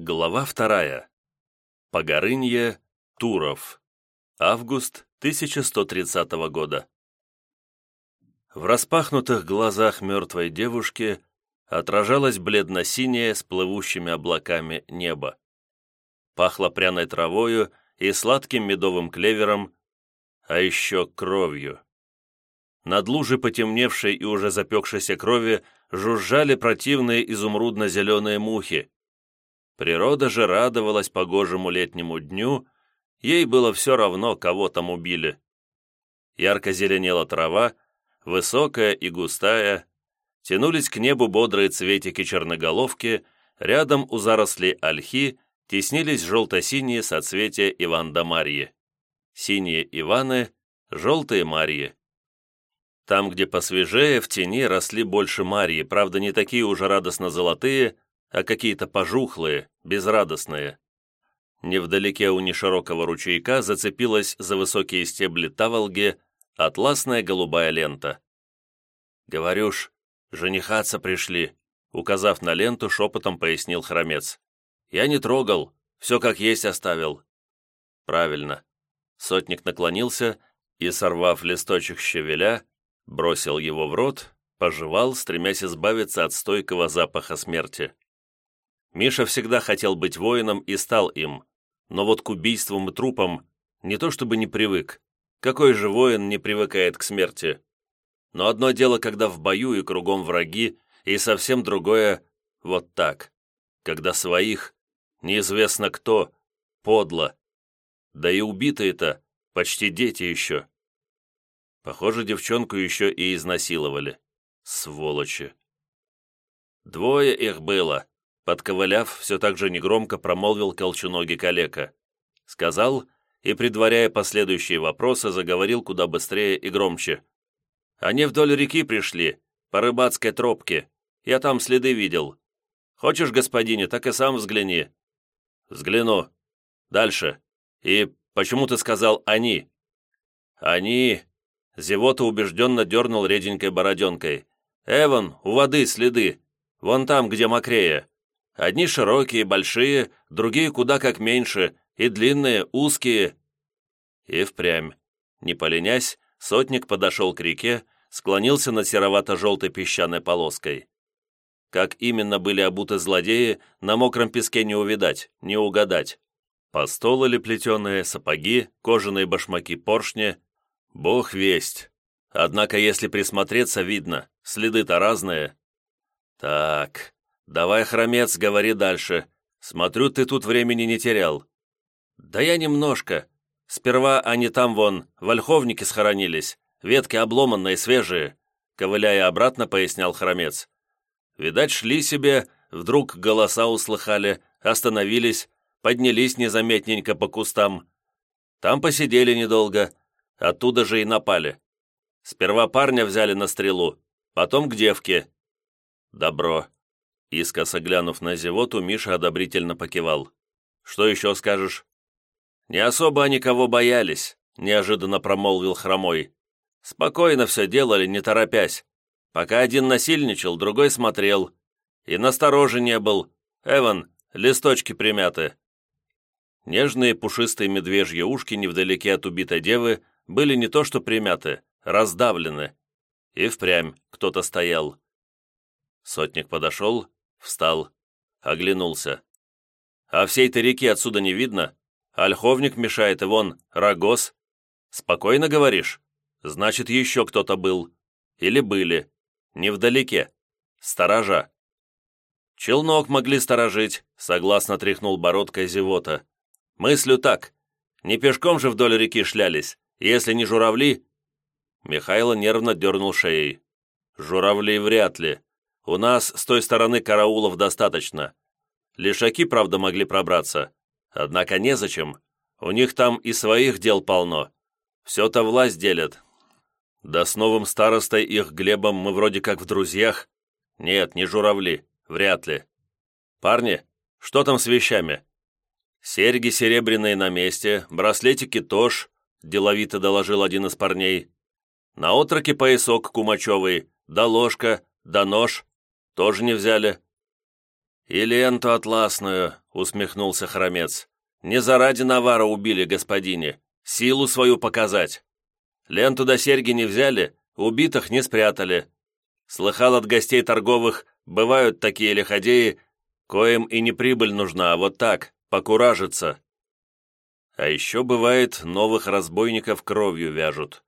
Глава вторая. Погорынье, Туров. Август 1130 года. В распахнутых глазах мертвой девушки отражалось бледно-синее с плывущими облаками небо. Пахло пряной травою и сладким медовым клевером, а еще кровью. Над лужей потемневшей и уже запекшейся крови жужжали противные изумрудно-зеленые мухи. Природа же радовалась погожему летнему дню, ей было все равно, кого там убили. Ярко зеленела трава, высокая и густая, тянулись к небу бодрые цветики черноголовки, рядом у зарослей ольхи теснились желто-синие соцветия Иван-да-Марьи. Синие Иваны, желтые Марьи. Там, где посвежее, в тени росли больше Марьи, правда, не такие уже радостно-золотые, а какие-то пожухлые, безрадостные. Невдалеке у неширокого ручейка зацепилась за высокие стебли таволги атласная голубая лента. «Говорюш, женихаться пришли», указав на ленту, шепотом пояснил хромец. «Я не трогал, все как есть оставил». «Правильно». Сотник наклонился и, сорвав листочек щавеля, бросил его в рот, пожевал, стремясь избавиться от стойкого запаха смерти. Миша всегда хотел быть воином и стал им, но вот к убийствам и трупам не то чтобы не привык. Какой же воин не привыкает к смерти? Но одно дело, когда в бою и кругом враги, и совсем другое — вот так, когда своих, неизвестно кто, подло. Да и убитые-то почти дети еще. Похоже, девчонку еще и изнасиловали. Сволочи. Двое их было, Подковыляв, все так же негромко промолвил колченогий калека. Сказал и, предваряя последующие вопросы, заговорил куда быстрее и громче. «Они вдоль реки пришли, по рыбацкой тропке. Я там следы видел. Хочешь, господине, так и сам взгляни». «Взгляну. Дальше. И почему ты сказал «они»?» «Они...» Зевота убежденно дернул реденькой бороденкой. «Эван, у воды следы. Вон там, где мокрее. Одни широкие, большие, другие куда как меньше, и длинные, узкие. И впрямь. Не поленясь, сотник подошел к реке, склонился над серовато-желтой песчаной полоской. Как именно были обуты злодеи, на мокром песке не увидать, не угадать. Постолы ли плетеные, сапоги, кожаные башмаки поршни. Бог весть. Однако, если присмотреться, видно, следы-то разные. Так, «Давай, хромец, говори дальше. Смотрю, ты тут времени не терял». «Да я немножко. Сперва они там вон, в схоронились, ветки обломанные, свежие», ковыляя обратно, пояснял хромец. «Видать, шли себе, вдруг голоса услыхали, остановились, поднялись незаметненько по кустам. Там посидели недолго, оттуда же и напали. Сперва парня взяли на стрелу, потом к девке. Добро. Искоса глянув на зевоту, Миша одобрительно покивал. «Что еще скажешь?» «Не особо они кого боялись», — неожиданно промолвил Хромой. «Спокойно все делали, не торопясь. Пока один насильничал, другой смотрел. И настороже не был. Эван, листочки примяты». Нежные пушистые медвежьи ушки невдалеке от убитой девы были не то что примяты, раздавлены. И впрямь кто-то стоял. Сотник подошел, Встал, оглянулся. «А всей-то реки отсюда не видно? Ольховник мешает, и вон, рогоз. Спокойно говоришь? Значит, еще кто-то был. Или были. Невдалеке. Сторожа». «Челнок могли сторожить», — согласно тряхнул бородкой зевота. «Мыслю так. Не пешком же вдоль реки шлялись. Если не журавли...» Михайло нервно дернул шеей. «Журавли вряд ли. У нас с той стороны караулов достаточно. Лишаки, правда, могли пробраться. Однако незачем. У них там и своих дел полно. Все-то власть делят. Да с новым старостой их Глебом мы вроде как в друзьях. Нет, не журавли. Вряд ли. Парни, что там с вещами? Серьги серебряные на месте, браслетики тоже, деловито доложил один из парней. На отроке поясок кумачевый, да ложка, да нож. Тоже не взяли?» «И ленту атласную», — усмехнулся Хромец. «Не заради Навара убили, господине. Силу свою показать. Ленту до серьги не взяли, убитых не спрятали. Слыхал от гостей торговых, бывают такие лиходеи, коим и не прибыль нужна, а вот так, покуражиться. А еще бывает, новых разбойников кровью вяжут.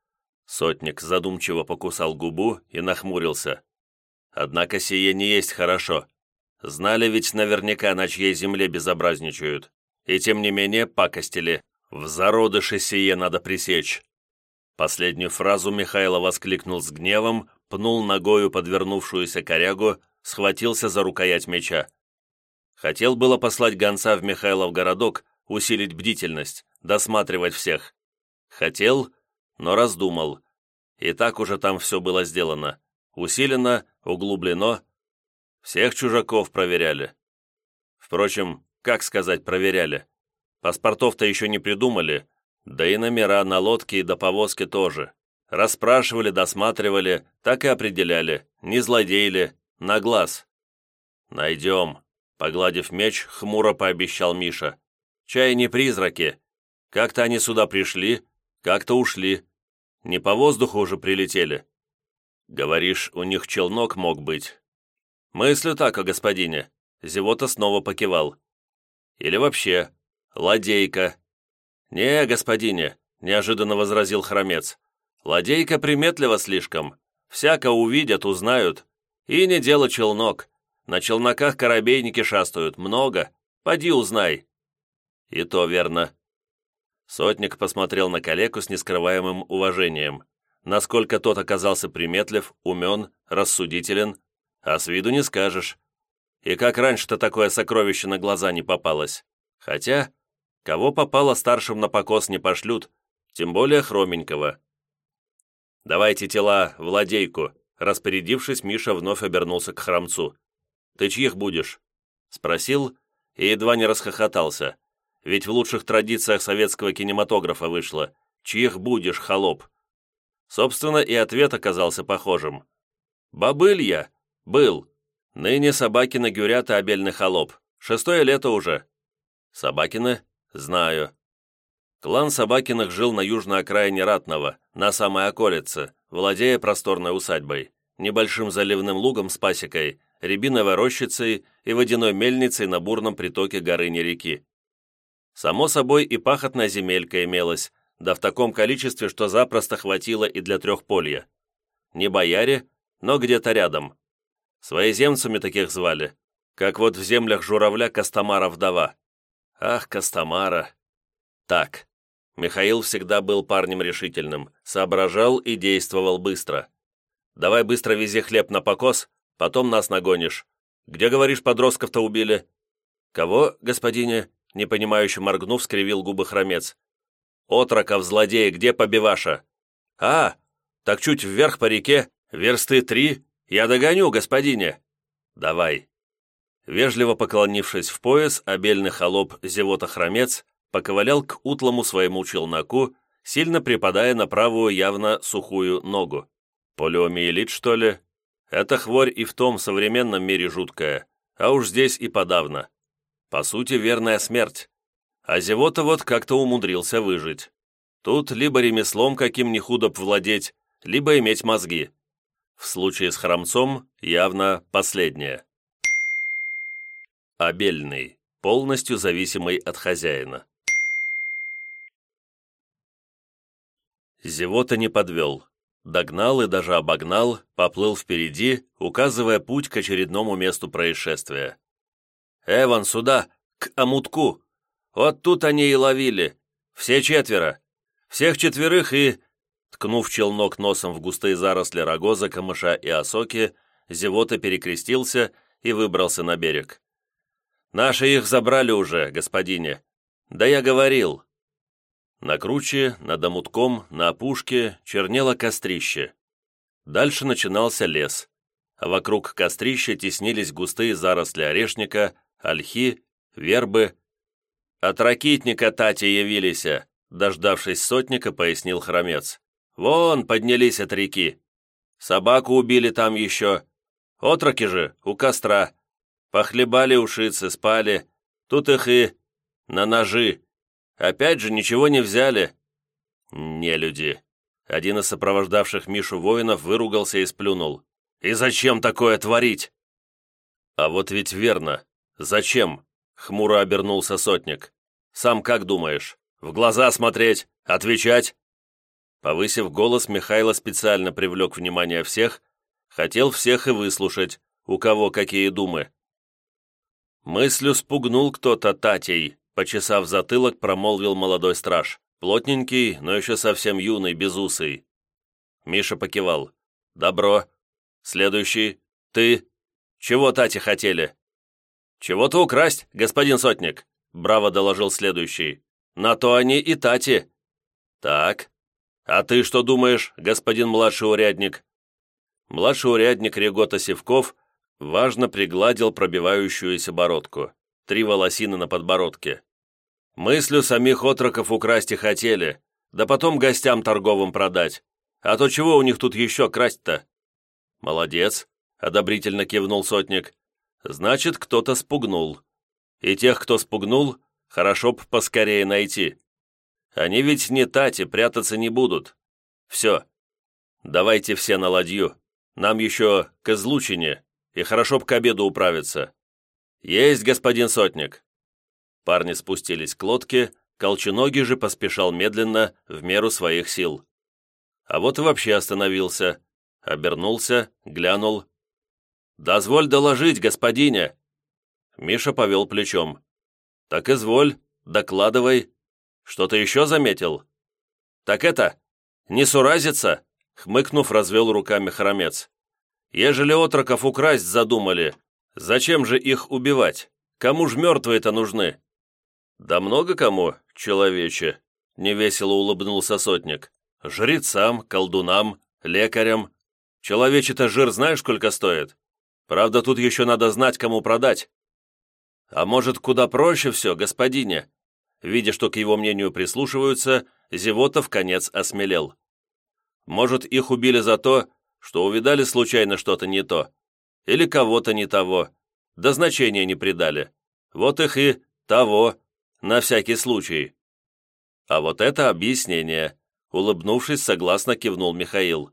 Сотник задумчиво покусал губу и нахмурился. Однако сие не есть хорошо. Знали ведь наверняка, на чьей земле безобразничают. И тем не менее пакостили. В зародыше сие надо пресечь. Последнюю фразу Михайло воскликнул с гневом, пнул ногою подвернувшуюся корягу, схватился за рукоять меча. Хотел было послать гонца в Михайлов городок, усилить бдительность, досматривать всех. Хотел, но раздумал. И так уже там все было сделано. Усилено, углублено. Всех чужаков проверяли. Впрочем, как сказать проверяли? Паспортов-то еще не придумали, да и номера на лодке и до повозки тоже. Расспрашивали, досматривали, так и определяли, не злодеяли, на глаз. «Найдем», — погладив меч, хмуро пообещал Миша. «Чай не призраки. Как-то они сюда пришли, как-то ушли. Не по воздуху уже прилетели». «Говоришь, у них челнок мог быть?» «Мыслю так о господине», — Зевота снова покивал. «Или вообще, ладейка». «Не, господине», — неожиданно возразил хромец. Ладейка приметлива слишком. Всяко увидят, узнают. И не дело челнок. На челноках корабейники шастают. Много. Поди узнай». «И то верно». Сотник посмотрел на калеку с нескрываемым уважением. Насколько тот оказался приметлив, умен, рассудителен, а с виду не скажешь. И как раньше-то такое сокровище на глаза не попалось. Хотя, кого попало старшим на покос не пошлют, тем более хроменького. «Давайте тела в ладейку», распорядившись, Миша вновь обернулся к храмцу. «Ты чьих будешь?» Спросил и едва не расхохотался. Ведь в лучших традициях советского кинематографа вышло «Чьих будешь, холоп?» Собственно, и ответ оказался похожим. «Бобыль я. Был. Ныне Собакина Гюрята обельный холоп. Шестое лето уже». «Собакины? Знаю. Клан Собакиных жил на южной окраине Ратного, на самой околице, владея просторной усадьбой, небольшим заливным лугом с пасекой, рябиновой рощицей и водяной мельницей на бурном притоке горы-реки. Само собой и пахотная земелька имелась, да в таком количестве, что запросто хватило и для трехполья. Не бояре, но где-то рядом. Своеземцами таких звали, как вот в землях журавля Костомара вдова. Ах, Костомара! Так, Михаил всегда был парнем решительным, соображал и действовал быстро. «Давай быстро вези хлеб на покос, потом нас нагонишь. Где, говоришь, подростков-то убили?» «Кого, господине?» Непонимающе моргнув, скривил губы хромец. «Отроков, злодея, где побиваша?» «А, так чуть вверх по реке, версты три, я догоню, господине!» «Давай!» Вежливо поклонившись в пояс, обельный холоп зевота-хромец поковылял к утлому своему челноку, сильно припадая на правую явно сухую ногу. Полиомиелит, что ли? Это хворь и в том современном мире жуткая, а уж здесь и подавно. По сути, верная смерть. А зевота вот как-то умудрился выжить. Тут либо ремеслом каким не худо владеть, либо иметь мозги. В случае с хромцом явно последнее. Обельный, полностью зависимый от хозяина. Зевота не подвел. Догнал и даже обогнал, поплыл впереди, указывая путь к очередному месту происшествия. «Эван, сюда! К омутку! Вот тут они и ловили! Все четверо! Всех четверых и...» Ткнув челнок носом в густые заросли рогоза, камыша и осоки, Зевота перекрестился и выбрался на берег. «Наши их забрали уже, господине. Да я говорил, на круче, над омутком, на опушке чернело кострище. Дальше начинался лес, а вокруг кострища теснились густые заросли орешника, ольхи, вербы. «От ракитника Тати явились», дождавшись сотника, пояснил хромец. «Вон, поднялись от реки. Собаку убили там еще. Отроки же, у костра. Похлебали ушицы, спали. Тут их и на ножи. Опять же, ничего не взяли. Не люди. Один из сопровождавших Мишу воинов выругался и сплюнул. «И зачем такое творить?» «А вот ведь верно. Зачем?» — хмуро обернулся сотник. «Сам как думаешь? В глаза смотреть? Отвечать?» Повысив голос, Михайло специально привлек внимание всех, хотел всех и выслушать, у кого какие думы. Мыслью спугнул кто-то Татей, почесав затылок, промолвил молодой страж. Плотненький, но еще совсем юный, безусый. Миша покивал. «Добро. Следующий. Ты. Чего Тати хотели?» «Чего-то украсть, господин сотник», — браво доложил следующий. «На то они и Тати». «Так. А ты что думаешь, господин младший урядник?» Младший урядник Регота Севков важно пригладил пробивающуюся бородку. Три волосины на подбородке. Мыслю самих отроков украсть и хотели, да потом гостям торговым продать. А то чего у них тут еще красть-то? Молодец, одобрительно кивнул сотник. Значит, кто-то спугнул. И тех, кто спугнул, хорошо б поскорее найти. Они ведь не тати, прятаться не будут. Все. Давайте все на ладью. Нам еще к излучине, и хорошо б к обеду управиться. Есть, господин сотник. Парни спустились к лодке, Колченогий же поспешал медленно, в меру своих сил. А вот и вообще остановился, обернулся, глянул. «Дозволь доложить, господине!» Миша повел плечом. «Так изволь, докладывай. Что-то еще заметил?» «Так это, не суразится?» Хмыкнув, развел руками хромец. «Ежели отроков украсть задумали, зачем же их убивать? Кому ж мертвые-то нужны?» «Да много кому, человече», — невесело улыбнулся сотник. «Жрецам, колдунам, лекарям. Человече-то жир знаешь, сколько стоит? Правда, тут еще надо знать, кому продать». «А может, куда проще все, господине?» Видя, что к его мнению прислушиваются, Зевотов конец осмелел. «Может, их убили за то, что увидали случайно что-то не то, или кого-то не того, да значения не придали. Вот их и того, на всякий случай». «А вот это объяснение», — улыбнувшись, согласно кивнул Михаил.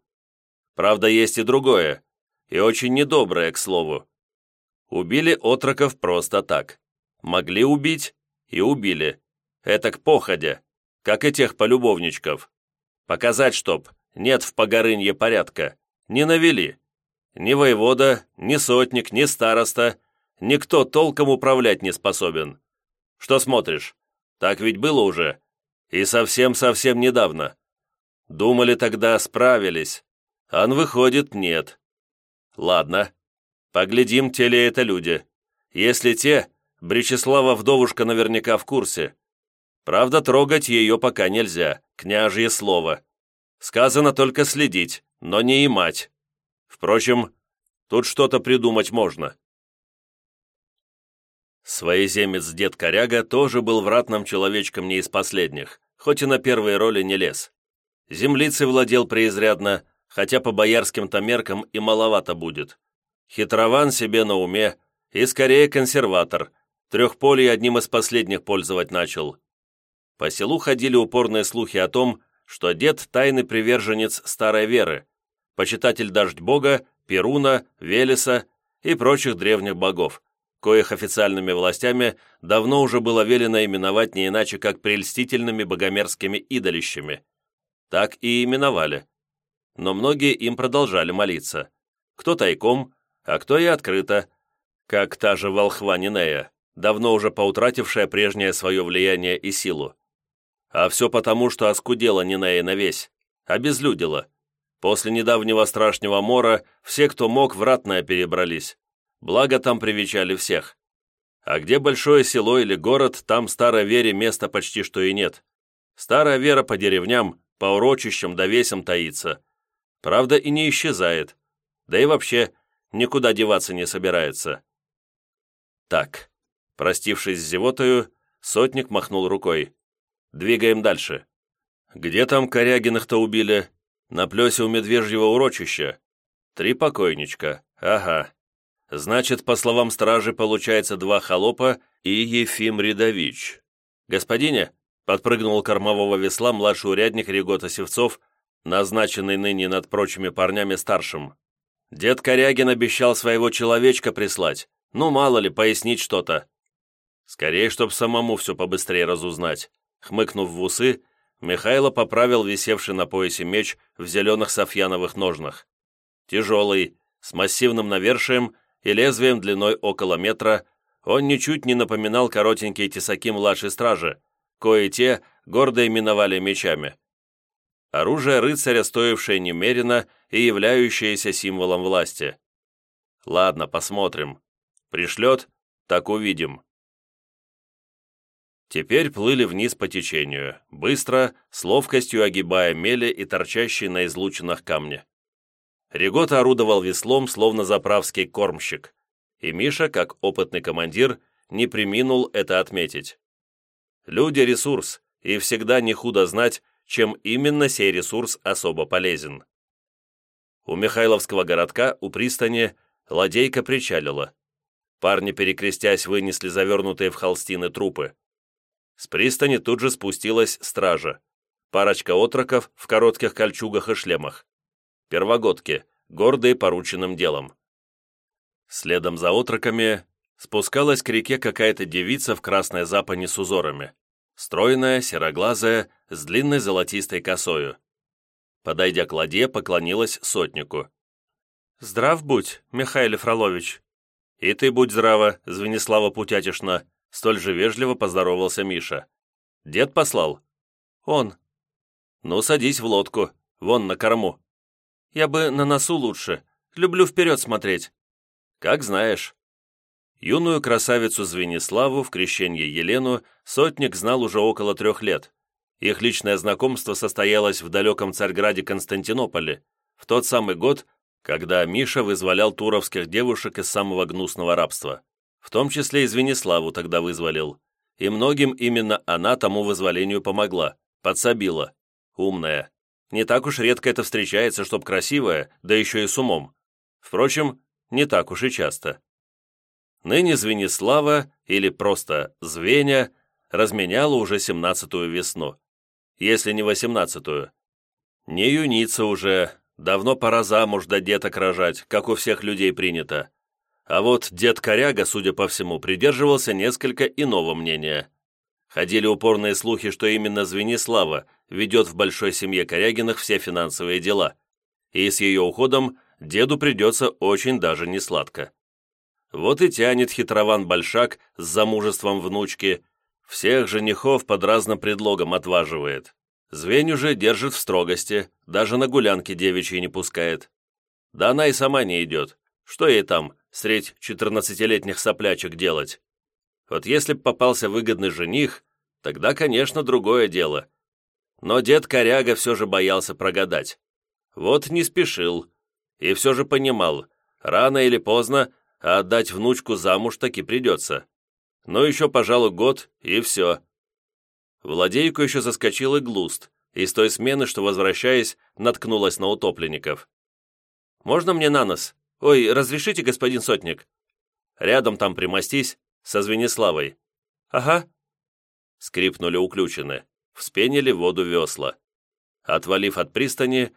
«Правда, есть и другое, и очень недоброе, к слову. Убили отроков просто так. Могли убить и убили. Это к походе, как и тех полюбовничков. Показать, чтоб нет в Погорынье порядка. Не навели. Ни воевода, ни сотник, ни староста, никто толком управлять не способен. Что смотришь? Так ведь было уже. И совсем-совсем недавно. Думали тогда, справились. Ан выходит, нет. Ладно. Поглядим, те ли это люди. Если те, Бречеслава вдовушка наверняка в курсе. Правда, трогать ее пока нельзя, княжье слово. Сказано только следить, но не и мать. Впрочем, тут что-то придумать можно. Своеземец дед Коряга тоже был вратным человечком не из последних, хоть и на первые роли не лез. Землицей владел преизрядно, хотя по боярским-то меркам и маловато будет. Хитрован себе на уме и скорее консерватор, трехполий одним из последних пользовать начал. По селу ходили упорные слухи о том, что дед – тайный приверженец старой веры, почитатель дождь бога, Перуна, Велеса и прочих древних богов, коих официальными властями давно уже было велено именовать не иначе, как прельстительными богомерзкими идолищами. Так и именовали. Но многие им продолжали молиться. Кто тайком, а кто и открыто, как та же волхва Нинея, давно уже поутратившая прежнее свое влияние и силу. А все потому, что оскудела Нинея навесь, обезлюдила. После недавнего страшного мора все, кто мог, в ратное перебрались. Благо там привечали всех. А где большое село или город, там старой вере места почти что и нет. Старая вера по деревням, по урочищам да весям таится. Правда, и не исчезает. Да и вообще, никуда деваться не собирается. Так, простившись с зевотою, сотник махнул рукой. Двигаем дальше. Где там Корягиных-то убили? На плесе у медвежьего урочища. Три покойничка. Ага. Значит, по словам стражи, получается два холопа и Ефим Рядович. «Господине!» — подпрыгнул кормового весла младший урядник Регота Севцов, назначенный ныне над прочими парнями старшим. Дед Корягин обещал своего человечка прислать. Ну, мало ли, пояснить что-то. Скорее, чтоб самому все побыстрее разузнать. Хмыкнув в усы, Михайло поправил висевший на поясе меч в зеленых софьяновых ножнах. Тяжелый, с массивным навершием и лезвием длиной около метра, он ничуть не напоминал коротенькие тесаки младшей стражи, кое те гордо именовали мечами. Оружие рыцаря, стоившее немерено и являющееся символом власти. Ладно, посмотрим. Пришлет, так увидим. Теперь плыли вниз по течению, быстро, с ловкостью огибая мели и торчащие на излучинах камни. Регота орудовал веслом, словно заправский кормщик, и Миша, как опытный командир, не приминул это отметить. Люди – ресурс, и всегда не худо знать, чем именно сей ресурс особо полезен. У Михайловского городка, у пристани, ладейка причалила. Парни, перекрестясь, вынесли завернутые в холстины трупы. С пристани тут же спустилась стража. Парочка отроков в коротких кольчугах и шлемах. Первогодки, гордые порученным делом. Следом за отроками спускалась к реке какая-то девица в красной запане с узорами. Стройная, сероглазая, с длинной золотистой косою. Подойдя к ладье, поклонилась сотнику. «Здрав будь, Михаил Фролович». «И ты будь здрава, Звенислава Путятишна», столь же вежливо поздоровался Миша. «Дед послал?» «Он». «Ну, садись в лодку, вон на корму». «Я бы на носу лучше, люблю вперед смотреть». «Как знаешь». Юную красавицу Звениславу в крещенье Елену сотник знал уже около трех лет. Их личное знакомство состоялось в далеком Царьграде Константинополе, в тот самый год, когда Миша вызволял туровских девушек из самого гнусного рабства. В том числе и Звениславу тогда вызволил. И многим именно она тому вызволению помогла, подсобила. Умная. Не так уж редко это встречается, чтоб красивая, да еще и с умом. Впрочем, не так уж и часто. Ныне Звенислава, или просто Звеня, разменяла уже семнадцатую весну, если не восемнадцатую. Не юница уже, давно пора замуж да деток рожать, как у всех людей принято. А вот дед Коряга, судя по всему, придерживался несколько иного мнения. Ходили упорные слухи, что именно Звенислава ведет в большой семье Корягиных все финансовые дела, и с ее уходом деду придется очень даже не сладко. Вот и тянет хитрован Большак с замужеством внучки, всех женихов под разным предлогом отваживает. Звеню же держит в строгости, даже на гулянки девичьи не пускает. Да она и сама не идет. Что ей там, средь четырнадцатилетних соплячек делать? Вот если б попался выгодный жених, тогда, конечно, другое дело. Но дед Коряга все же боялся прогадать. Вот не спешил. И все же понимал, рано или поздно а отдать внучку замуж таки придется. Но еще, пожалуй, год, и все. Владейку еще заскочил и глуст, и с той смены, что, возвращаясь, наткнулась на утопленников. «Можно мне на нос? Ой, разрешите, господин сотник?» «Рядом там примостись, со Звениславой». «Ага». Скрипнули уключены, вспенили воду весла. Отвалив от пристани,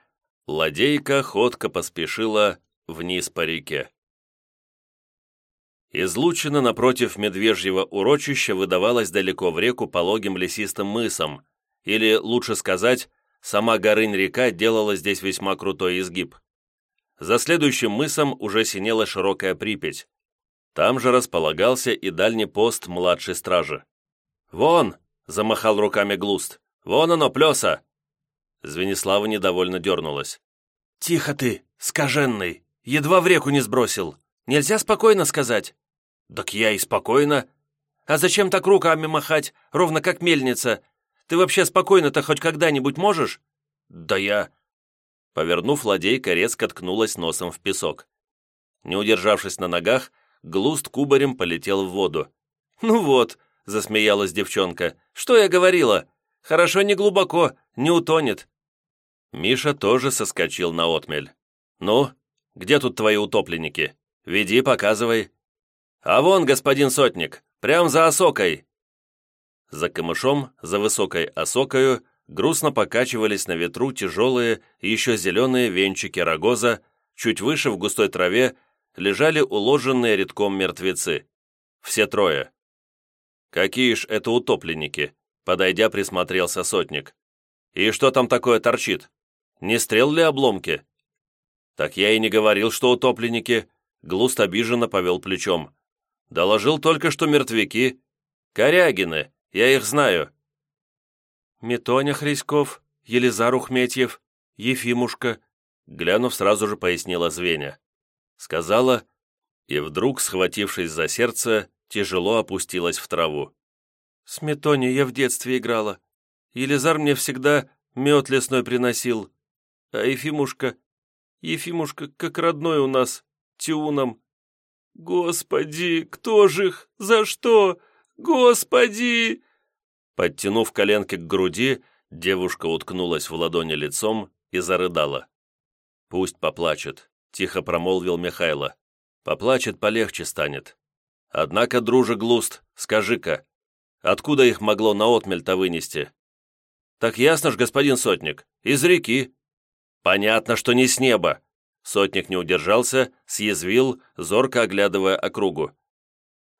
ладейка ходко поспешила вниз по реке. Излучина напротив медвежьего урочища выдавалась далеко в реку пологим лесистым мысом, или, лучше сказать, сама Горынь-река делала здесь весьма крутой изгиб. За следующим мысом уже синела широкая Припять. Там же располагался и дальний пост младшей стражи. «Вон!» — замахал руками Глуст. «Вон оно, плеса!» Звенислава недовольно дернулась. «Тихо ты, скаженный! Едва в реку не сбросил! Нельзя спокойно сказать!» «Так я и спокойно. А зачем так руками махать, ровно как мельница? Ты вообще спокойно-то хоть когда-нибудь можешь?» «Да я...» Повернув ладейка, резко ткнулась носом в песок. Не удержавшись на ногах, глуст кубарем полетел в воду. «Ну вот», — засмеялась девчонка, — «что я говорила? Хорошо не глубоко, не утонет». Миша тоже соскочил на отмель. «Ну, где тут твои утопленники? Веди, показывай». «А вон, господин сотник, Прям за осокой!» За камышом, за высокой осокою, грустно покачивались на ветру тяжелые, еще зеленые венчики рогоза, чуть выше в густой траве лежали уложенные редком мертвецы. Все трое. «Какие ж это утопленники?» Подойдя, присмотрелся сотник. «И что там такое торчит? Не стрел ли обломки?» «Так я и не говорил, что утопленники», — Глуст обиженно повел плечом. «Доложил только, что мертвяки. Корягины, я их знаю». «Метоня Хриськов, Елизар Ухметьев, Ефимушка», глянув, сразу же пояснила Звеня. Сказала, и вдруг, схватившись за сердце, тяжело опустилась в траву. «С Метоней я в детстве играла. Елизар мне всегда мед лесной приносил. А Ефимушка... Ефимушка как родной у нас, тюном. Господи, кто же их? За что? Господи!» Подтянув коленки к груди, девушка уткнулась в ладони лицом и зарыдала. «Пусть поплачет», — тихо промолвил Михайло. «Поплачет, полегче станет. Однако, друже Глуст, скажи-ка, откуда их могло на отмель-то вынести?» «Так ясно ж, господин Сотник, из реки». «Понятно, что не с неба». Сотник не удержался, съязвил, зорко оглядывая округу.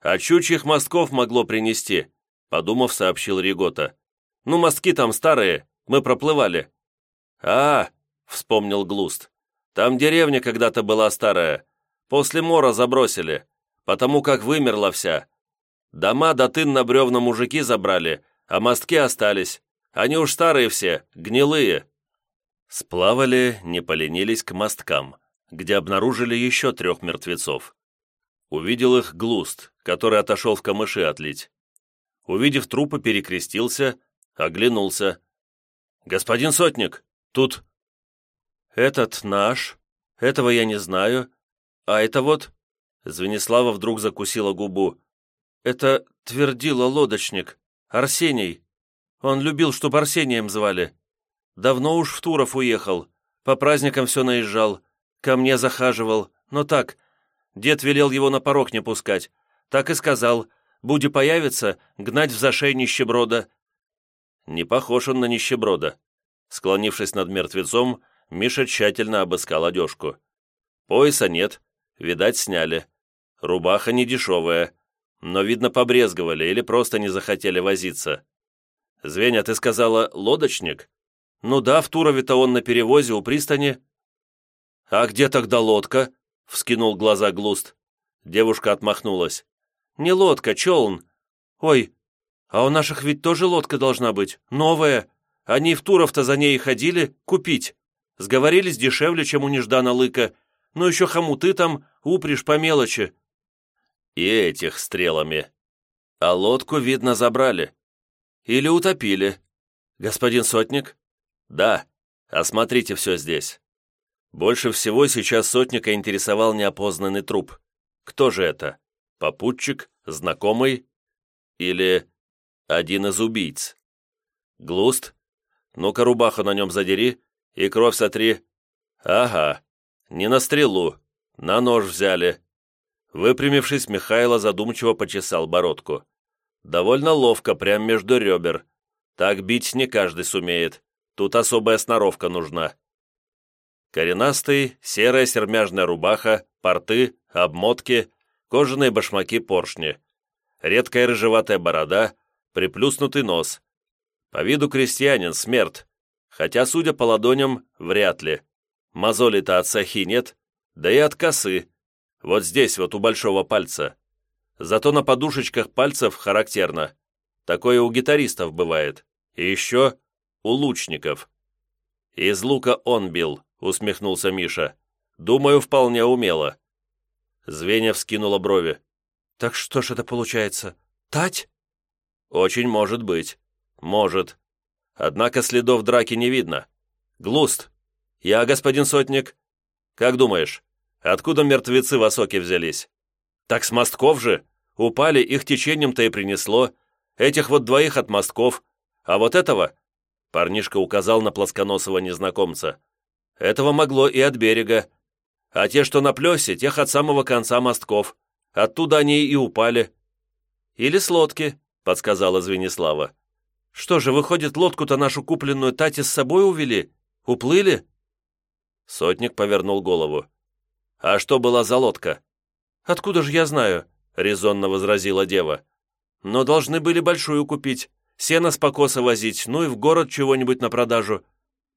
«А чучьих мостков могло принести?» Подумав, сообщил Ригота. «Ну, мостки там старые, мы проплывали». «А, — вспомнил Глуст, — там деревня когда-то была старая. После мора забросили, потому как вымерла вся. Дома до тын на бревна мужики забрали, а мостки остались. Они уж старые все, гнилые». Сплавали, не поленились к мосткам, где обнаружили еще трех мертвецов. Увидел их Глуст, который отошел в камыши отлить увидев трупы, перекрестился, оглянулся. «Господин Сотник, тут...» «Этот наш, этого я не знаю, а это вот...» Звенислава вдруг закусила губу. «Это твердила лодочник, Арсений. Он любил, чтоб Арсением звали. Давно уж в Туров уехал, по праздникам все наезжал, ко мне захаживал, но так, дед велел его на порог не пускать, так и сказал, Буди появится, гнать в зашей нищеброда». Не похож он на нищеброда. Склонившись над мертвецом, Миша тщательно обыскал одежку. Пояса нет, видать, сняли. Рубаха не дешевая, но, видно, побрезговали или просто не захотели возиться. «Звеня, ты сказала, лодочник?» «Ну да, в Турове-то он на перевозе у пристани». «А где тогда лодка?» — вскинул глаза Глуст. Девушка отмахнулась. Не лодка, челн. Ой, а у наших ведь тоже лодка должна быть, новая. Они в Туров-то за ней ходили купить. Сговорились дешевле, чем у Неждана Лыка. Ну еще хомуты там, упришь по мелочи. И этих стрелами. А лодку, видно, забрали. Или утопили. Господин Сотник? Да, осмотрите все здесь. Больше всего сейчас Сотника интересовал неопознанный труп. Кто же это? Попутчик? Знакомый? Или один из убийц? Глуст? Ну-ка рубаху на нем задери и кровь сотри. Ага, не на стрелу, на нож взяли. Выпрямившись, Михайло задумчиво почесал бородку. Довольно ловко, прямо между ребер. Так бить не каждый сумеет. Тут особая сноровка нужна. Коренастый, серая сермяжная рубаха, порты, обмотки, кожаные башмаки-поршни, редкая рыжеватая борода, приплюснутый нос. По виду крестьянин, смерть, хотя, судя по ладоням, вряд ли. Мозоли-то от сахи нет, да и от косы. Вот здесь вот у большого пальца. Зато на подушечках пальцев характерно. Такое у гитаристов бывает. И еще у лучников. «Из лука он бил», — усмехнулся Миша. «Думаю, вполне умело. Звенья вскинула брови. «Так что ж это получается? Тать?» «Очень может быть. Может. Однако следов драки не видно. Глуст. Я, господин Сотник. Как думаешь, откуда мертвецы в Осоке взялись? Так с мостков же. Упали, их течением-то и принесло. Этих вот двоих от мостков. А вот этого...» Парнишка указал на плосконосого незнакомца. «Этого могло и от берега а те, что на плесе, тех от самого конца мостков. Оттуда они и упали». Или с лодки», — подсказала Звенислава. «Что же, выходит, лодку-то нашу купленную Тати с собой увели? Уплыли?» Сотник повернул голову. «А что была за лодка?» «Откуда же я знаю?» — резонно возразила дева. «Но должны были большую купить, сено с покоса возить, ну и в город чего-нибудь на продажу.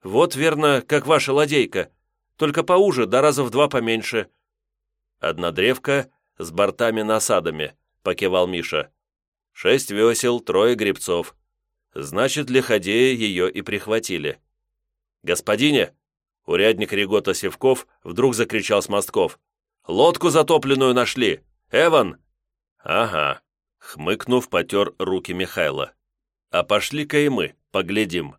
Вот, верно, как ваша ладейка, только поуже, да раза в два поменьше». «Одна древка с бортами-насадами», — покивал Миша. «Шесть весел, трое гребцов. Значит, лиходеи ее и прихватили». «Господине!» — урядник Регота Севков вдруг закричал с мостков. «Лодку затопленную нашли! Эван!» «Ага», — хмыкнув, потер руки Михайла. «А пошли-ка и мы, поглядим».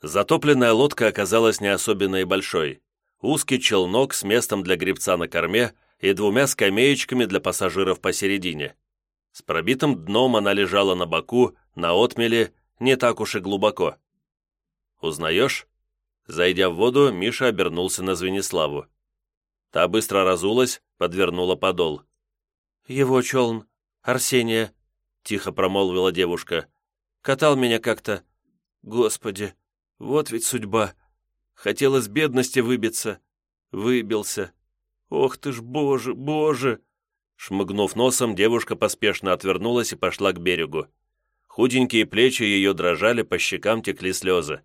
Затопленная лодка оказалась не особенно и большой. Узкий челнок с местом для гребца на корме и двумя скамеечками для пассажиров посередине. С пробитым дном она лежала на боку, на отмеле, не так уж и глубоко. «Узнаешь?» Зайдя в воду, Миша обернулся на Звениславу. Та быстро разулась, подвернула подол. «Его челн, Арсения», — тихо промолвила девушка. «Катал меня как-то. Господи, вот ведь судьба. Хотел из бедности выбиться. Выбился. Ох ты ж, боже, боже!» Шмыгнув носом, девушка поспешно отвернулась и пошла к берегу. Худенькие плечи ее дрожали, по щекам текли слезы.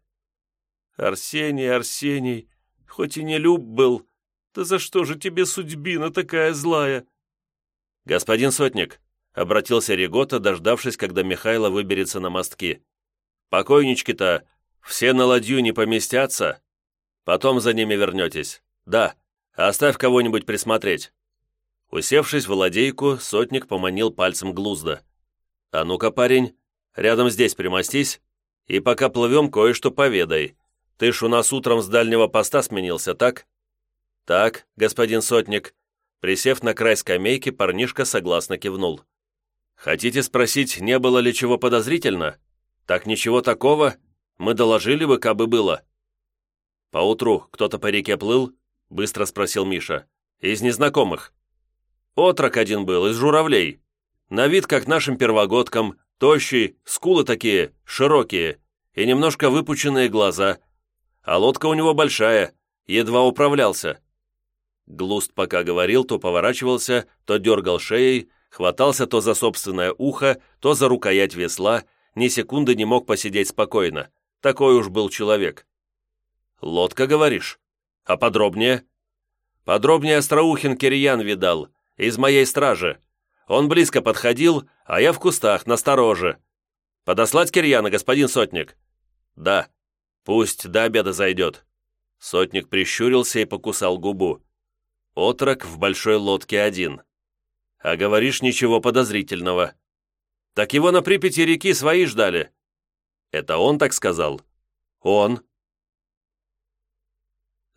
«Арсений, Арсений, хоть и не люб был, да за что же тебе судьбина такая злая?» «Господин Сотник», — обратился Регота, дождавшись, когда Михайло выберется на мостки. «Покойнички-то все на ладью не поместятся. Потом за ними вернетесь. Да, оставь кого-нибудь присмотреть». Усевшись в ладейку, сотник поманил пальцем глузда. «А ну-ка, парень, рядом здесь примостись, и пока плывем, кое-что поведай. Ты ж у нас утром с дальнего поста сменился, так?» «Так, господин сотник». Присев на край скамейки, парнишка согласно кивнул. «Хотите спросить, не было ли чего подозрительно? Так ничего такого. Мы доложили бы, кабы было». «Поутру кто-то по реке плыл?» — быстро спросил Миша. «Из незнакомых». «Отрок один был, из журавлей. На вид, как нашим первогодкам, тощий, скулы такие, широкие, и немножко выпученные глаза. А лодка у него большая, едва управлялся. Глуст пока говорил, то поворачивался, то дергал шеей, хватался то за собственное ухо, то за рукоять весла, ни секунды не мог посидеть спокойно. Такой уж был человек. «Лодка, говоришь? А подробнее?» «Подробнее Остроухин Кирьян видал, из моей стражи. Он близко подходил, а я в кустах, настороже. Подослать Кирьяна, господин Сотник?» «Да. Пусть до обеда зайдет». Сотник прищурился и покусал губу. Отрок в большой лодке один. А говоришь, ничего подозрительного. Так его на Припяти реки свои ждали. Это он так сказал? Он.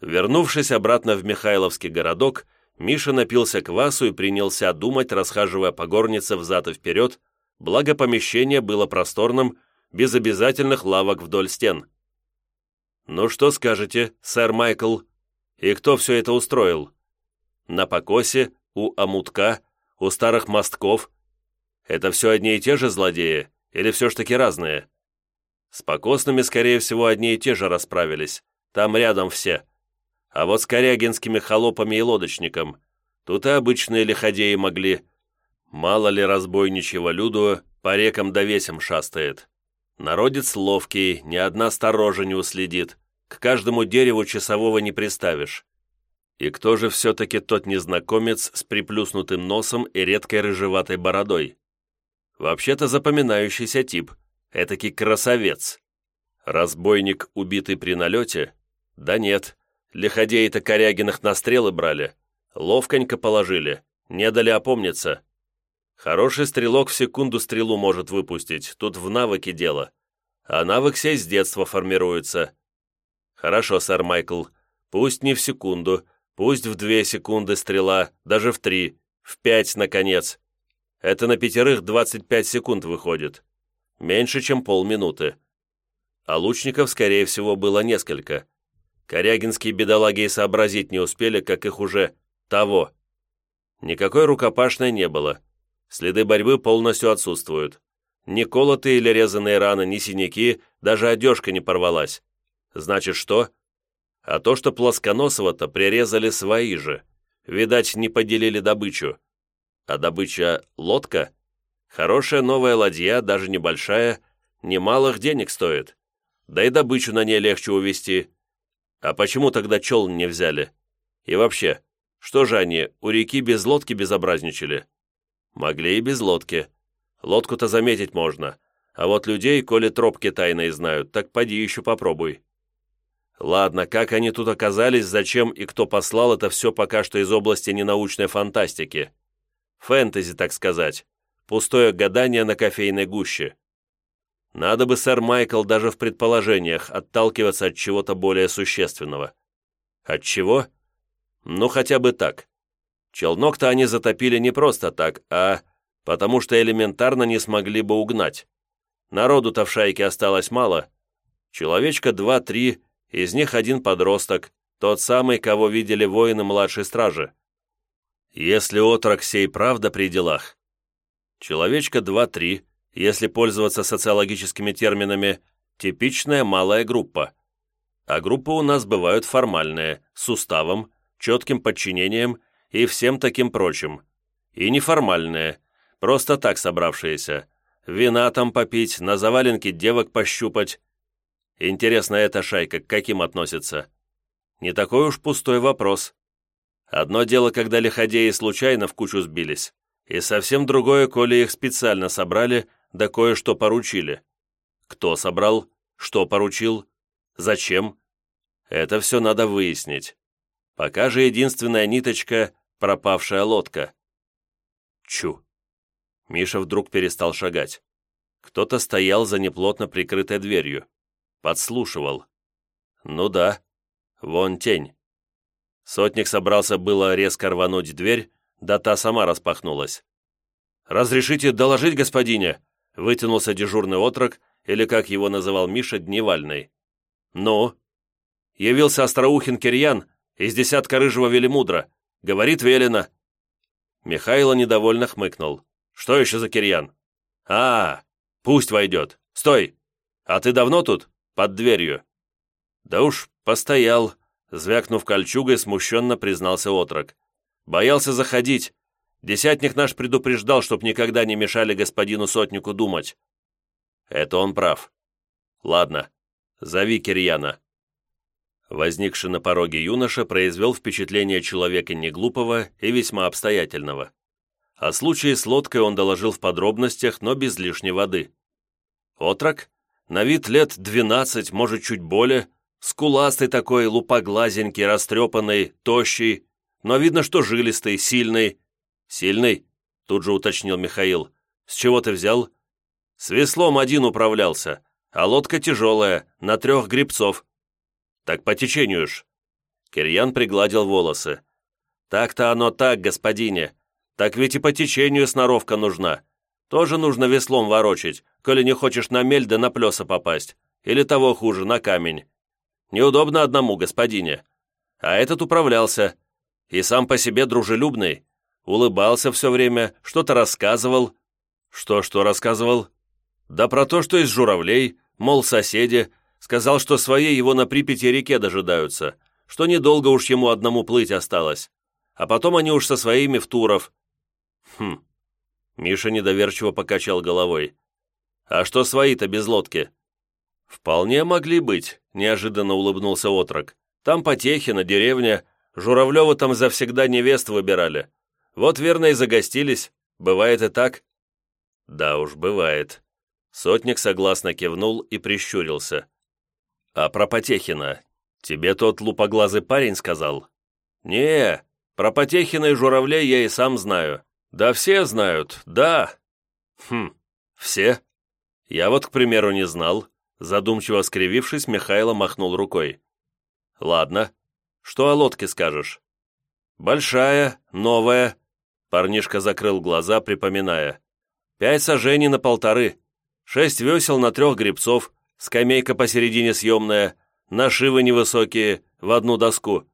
Вернувшись обратно в Михайловский городок, Миша напился квасу и принялся думать, расхаживая по горнице взад и вперед, благо помещение было просторным, без обязательных лавок вдоль стен. «Ну что скажете, сэр Майкл? И кто все это устроил?» на покосе, у омутка, у старых мостков. Это все одни и те же злодеи, или все ж таки разные? С покосными, скорее всего, одни и те же расправились, там рядом все. А вот с корягинскими холопами и лодочником, тут и обычные лиходеи могли. Мало ли разбойничьего люду по рекам да весям шастает. Народец ловкий, ни одна сторожа не уследит, к каждому дереву часового не приставишь. И кто же все-таки тот незнакомец с приплюснутым носом и редкой рыжеватой бородой? Вообще-то запоминающийся тип, этакий красавец. Разбойник, убитый при налете? Да нет, лиходеи-то Корягиных на стрелы брали, ловконько положили, не дали опомниться. Хороший стрелок в секунду стрелу может выпустить, тут в навыке дело. А навык сей с детства формируется. Хорошо, сэр Майкл, пусть не в секунду, Пусть в две секунды стрела, даже в три, в пять, наконец. Это на пятерых 25 секунд выходит. Меньше, чем полминуты. А лучников, скорее всего, было несколько. Корягинские бедолаги и сообразить не успели, как их уже того. Никакой рукопашной не было. Следы борьбы полностью отсутствуют. Ни колотые или резанные раны, ни синяки, даже одежка не порвалась. Значит, что? А то, что плосконосого-то прирезали свои же. Видать, не поделили добычу. А добыча — лодка? Хорошая новая ладья, даже небольшая, немалых денег стоит. Да и добычу на ней легче увезти. А почему тогда челн не взяли? И вообще, что же они, у реки без лодки безобразничали? Могли и без лодки. Лодку-то заметить можно. А вот людей, коли тропки тайные знают, так поди еще попробуй. Ладно, как они тут оказались, зачем и кто послал, это все пока что из области ненаучной фантастики. Фэнтези, так сказать. Пустое гадание на кофейной гуще. Надо бы, сэр Майкл, даже в предположениях отталкиваться от чего-то более существенного. От чего? Ну, хотя бы так. Челнок-то они затопили не просто так, а потому что элементарно не смогли бы угнать. Народу-то в шайке осталось мало. Человечка два-три, из них один подросток, тот самый, кого видели воины младшей стражи. Если отрок сей правда при делах. Человечка два-три, если пользоваться социологическими терминами, типичная малая группа. А группы у нас бывают формальные, с уставом, четким подчинением и всем таким прочим. И неформальные, просто так собравшиеся. Вина там попить, на заваленке девок пощупать. Интересно, эта шайка к каким относится? Не такой уж пустой вопрос. Одно дело, когда лиходеи случайно в кучу сбились, и совсем другое, коли их специально собрали, да кое-что поручили. Кто собрал, что поручил, зачем? Это все надо выяснить. Пока же единственная ниточка — пропавшая лодка. Чу. Миша вдруг перестал шагать. Кто-то стоял за неплотно прикрытой дверью. Подслушивал. Ну да, вон тень. Сотник собрался было резко рвануть дверь, да та сама распахнулась. «Разрешите доложить, господине?» вытянулся дежурный отрок, или, как его называл Миша, Дневальный. «Ну?» Явился Остроухин Кирьян из десятка рыжего велимудра. Говорит велено. Михайло недовольно хмыкнул. «Что еще за Кирьян?» «А, пусть войдет. Стой! А ты давно тут? Под дверью?» «Да уж, постоял», — звякнув кольчугой, смущенно признался отрок. «Боялся заходить. Десятник наш предупреждал, чтоб никогда не мешали господину сотнику думать». «Это он прав. Ладно, зови Кирьяна». Возникший на пороге юноша произвел впечатление человека неглупого и весьма обстоятельного. О случае с лодкой он доложил в подробностях, но без лишней воды. Отрок, на вид лет двенадцать, может, чуть более, скуластый такой, лупоглазенький, растрепанный, тощий, но видно, что жилистый, сильный. «Сильный?» — тут же уточнил Михаил. «С чего ты взял?» «С веслом один управлялся, а лодка тяжелая, на трех грибцов». «Так по течению ж». Кирьян пригладил волосы. «Так-то оно так, господине. Так ведь и по течению сноровка нужна. Тоже нужно веслом ворочить, коли не хочешь на мель да на плеса попасть. Или того хуже, на камень. Неудобно одному, господине. А этот управлялся. И сам по себе дружелюбный. Улыбался все время, что-то рассказывал. Что-что рассказывал? Да про то, что из журавлей, мол, соседи, Сказал, что свои его на Припяти реке дожидаются, что недолго уж ему одному плыть осталось. А потом они уж со своими в Туров. Хм. Миша недоверчиво покачал головой. А что свои-то без лодки? Вполне могли быть, неожиданно улыбнулся отрок. Там Потехина, деревня, Журавлева там завсегда невест выбирали. Вот верно и загостились. Бывает и так. Да уж, бывает. Сотник согласно кивнул и прищурился. «А про Потехина? Тебе тот лупоглазый парень сказал?» «Не, про Потехина и журавлей я и сам знаю. Да все знают, да». «Хм, все?» «Я вот, к примеру, не знал». Задумчиво скривившись, Михайло махнул рукой. «Ладно. Что о лодке скажешь?» «Большая, новая». Парнишка закрыл глаза, припоминая. «Пять сажений на полторы. Шесть весел на трех грибцов скамейка посередине съемная, нашивы невысокие, в одну доску.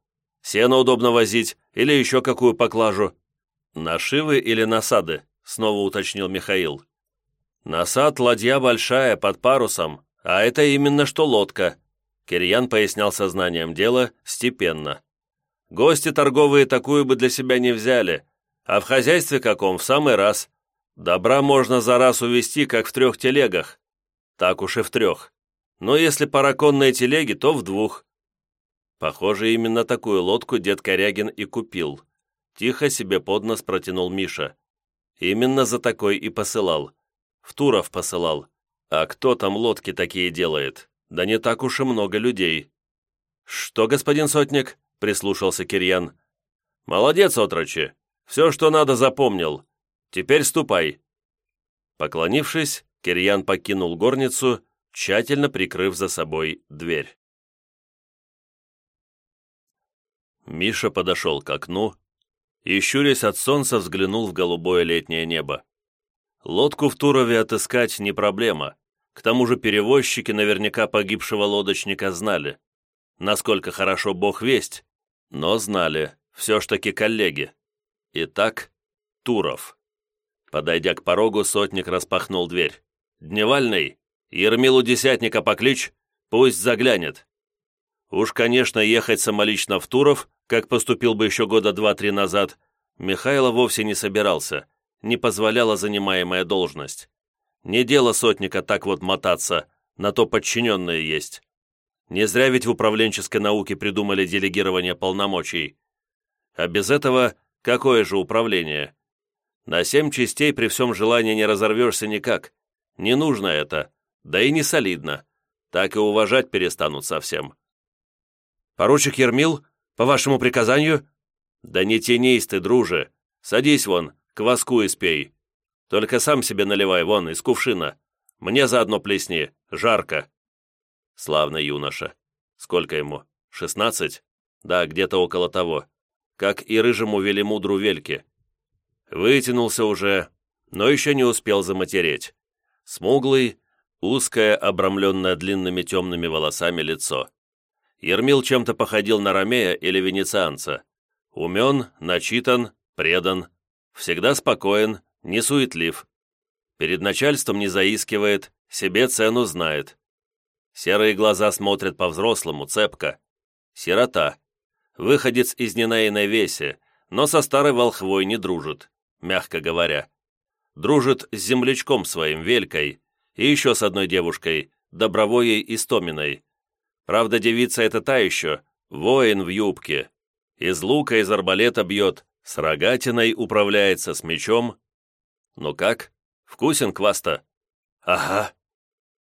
Сено удобно возить или еще какую поклажу. Нашивы или насады? — снова уточнил Михаил. «Насад ладья большая, под парусом, а это именно что лодка», Кирьян пояснял сознанием дела степенно. «Гости торговые такую бы для себя не взяли, а в хозяйстве каком в самый раз. Добра можно за раз увезти, как в трех телегах. Так уж и в трех. Но если параконные телеги, то в двух». Похоже, именно такую лодку дед Корягин и купил. Тихо себе под нос протянул Миша. Именно за такой и посылал. В Туров посылал. А кто там лодки такие делает? Да не так уж и много людей. «Что, господин сотник?» — прислушался Кирьян. «Молодец, отрочи. Все, что надо, запомнил. Теперь ступай». Поклонившись, Кирьян покинул горницу, тщательно прикрыв за собой дверь. Миша подошел к окну и, щурясь от солнца, взглянул в голубое летнее небо. Лодку в Турове отыскать не проблема. К тому же перевозчики наверняка погибшего лодочника знали. Насколько хорошо бог весть, но знали, все ж таки коллеги. Итак, Туров. Подойдя к порогу, сотник распахнул дверь. «Дневальный, Ермилу Десятника поклич, пусть заглянет». Уж, конечно, ехать самолично в Туров, как поступил бы еще года два-три назад, Михайло вовсе не собирался, не позволяла занимаемая должность. Не дело сотника так вот мотаться, на то подчиненные есть. Не зря ведь в управленческой науке придумали делегирование полномочий. А без этого какое же управление? На семь частей при всем желании не разорвешься никак. Не нужно это, да и не солидно. Так и уважать перестанут совсем. «Поручик Ермил, по вашему приказанию?» «Да не тянись ты, друже. Садись вон, кваску испей. Только сам себе наливай вон из кувшина. Мне заодно плесни, жарко». Славный юноша. Сколько ему? Шестнадцать? Да, где-то около того. Как и рыжему велимудру Вельке. Вытянулся уже, но еще не успел заматереть. Смуглый, узкое, обрамленное длинными темными волосами лицо. Ермил чем-то походил на ромея или венецианца. Умен, начитан, предан, всегда спокоен, не суетлив. Перед начальством не заискивает, себе цену знает. Серые глаза смотрят по-взрослому, цепко. Сирота. Выходец из ненайной веси, но со старой волхвой не дружит, мягко говоря. Дружит с землячком своим, Велькой, и еще с одной девушкой, Добровоей Истоминой. Правда, девица это та еще, воин в юбке. Из лука, из арбалета бьет, с рогатиной управляется, с мечом. Ну как, вкусен кваста? Ага.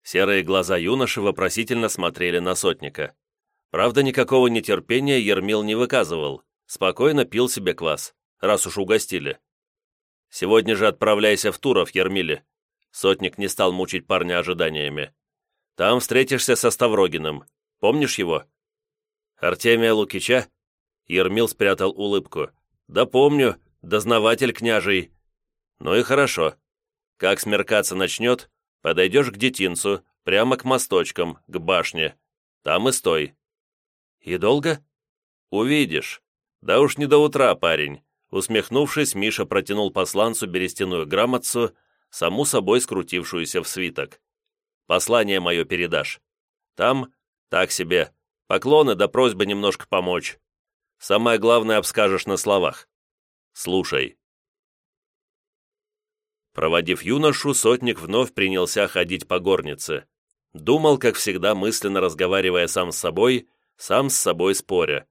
Серые глаза юноши вопросительно смотрели на сотника. Правда, никакого нетерпения Ермил не выказывал, спокойно пил себе квас, раз уж угостили. «Сегодня же отправляйся в Туров, Ермиле». Сотник не стал мучить парня ожиданиями. «Там встретишься со Ставрогиным. Помнишь его?» «Артемия Лукича?» Ермил спрятал улыбку. «Да помню, дознаватель княжий». «Ну и хорошо. Как смеркаться начнет, подойдешь к детинцу, прямо к мосточкам, к башне. Там и стой». «И долго?» «Увидишь. Да уж не до утра, парень». Усмехнувшись, Миша протянул посланцу берестяную грамотцу, саму собой скрутившуюся в свиток. «Послание мое передашь. Там так себе. Поклоны да просьба немножко помочь. Самое главное обскажешь на словах. Слушай». Проводив юношу, сотник вновь принялся ходить по горнице. Думал, как всегда, мысленно разговаривая сам с собой, сам с собой споря.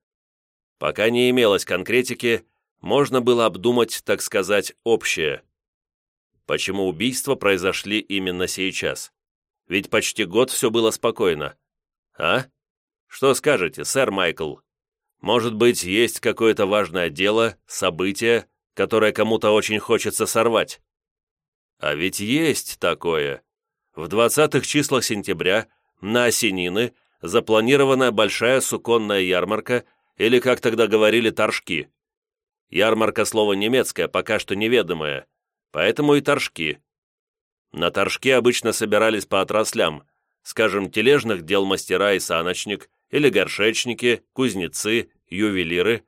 Пока не имелось конкретики, можно было обдумать, так сказать, общее. Почему убийства произошли именно сейчас? Ведь почти год все было спокойно. А? Что скажете, сэр Майкл? Может быть, есть какое-то важное дело, событие, которое кому-то очень хочется сорвать? А ведь есть такое. В 20-х числах сентября на Осенины запланирована большая суконная ярмарка, или, как тогда говорили, торжки. Ярмарка – слово немецкое, пока что неведомое, поэтому и торжки. На торжке обычно собирались по отраслям, скажем, тележных дел мастера и саночник, или горшечники, кузнецы, ювелиры.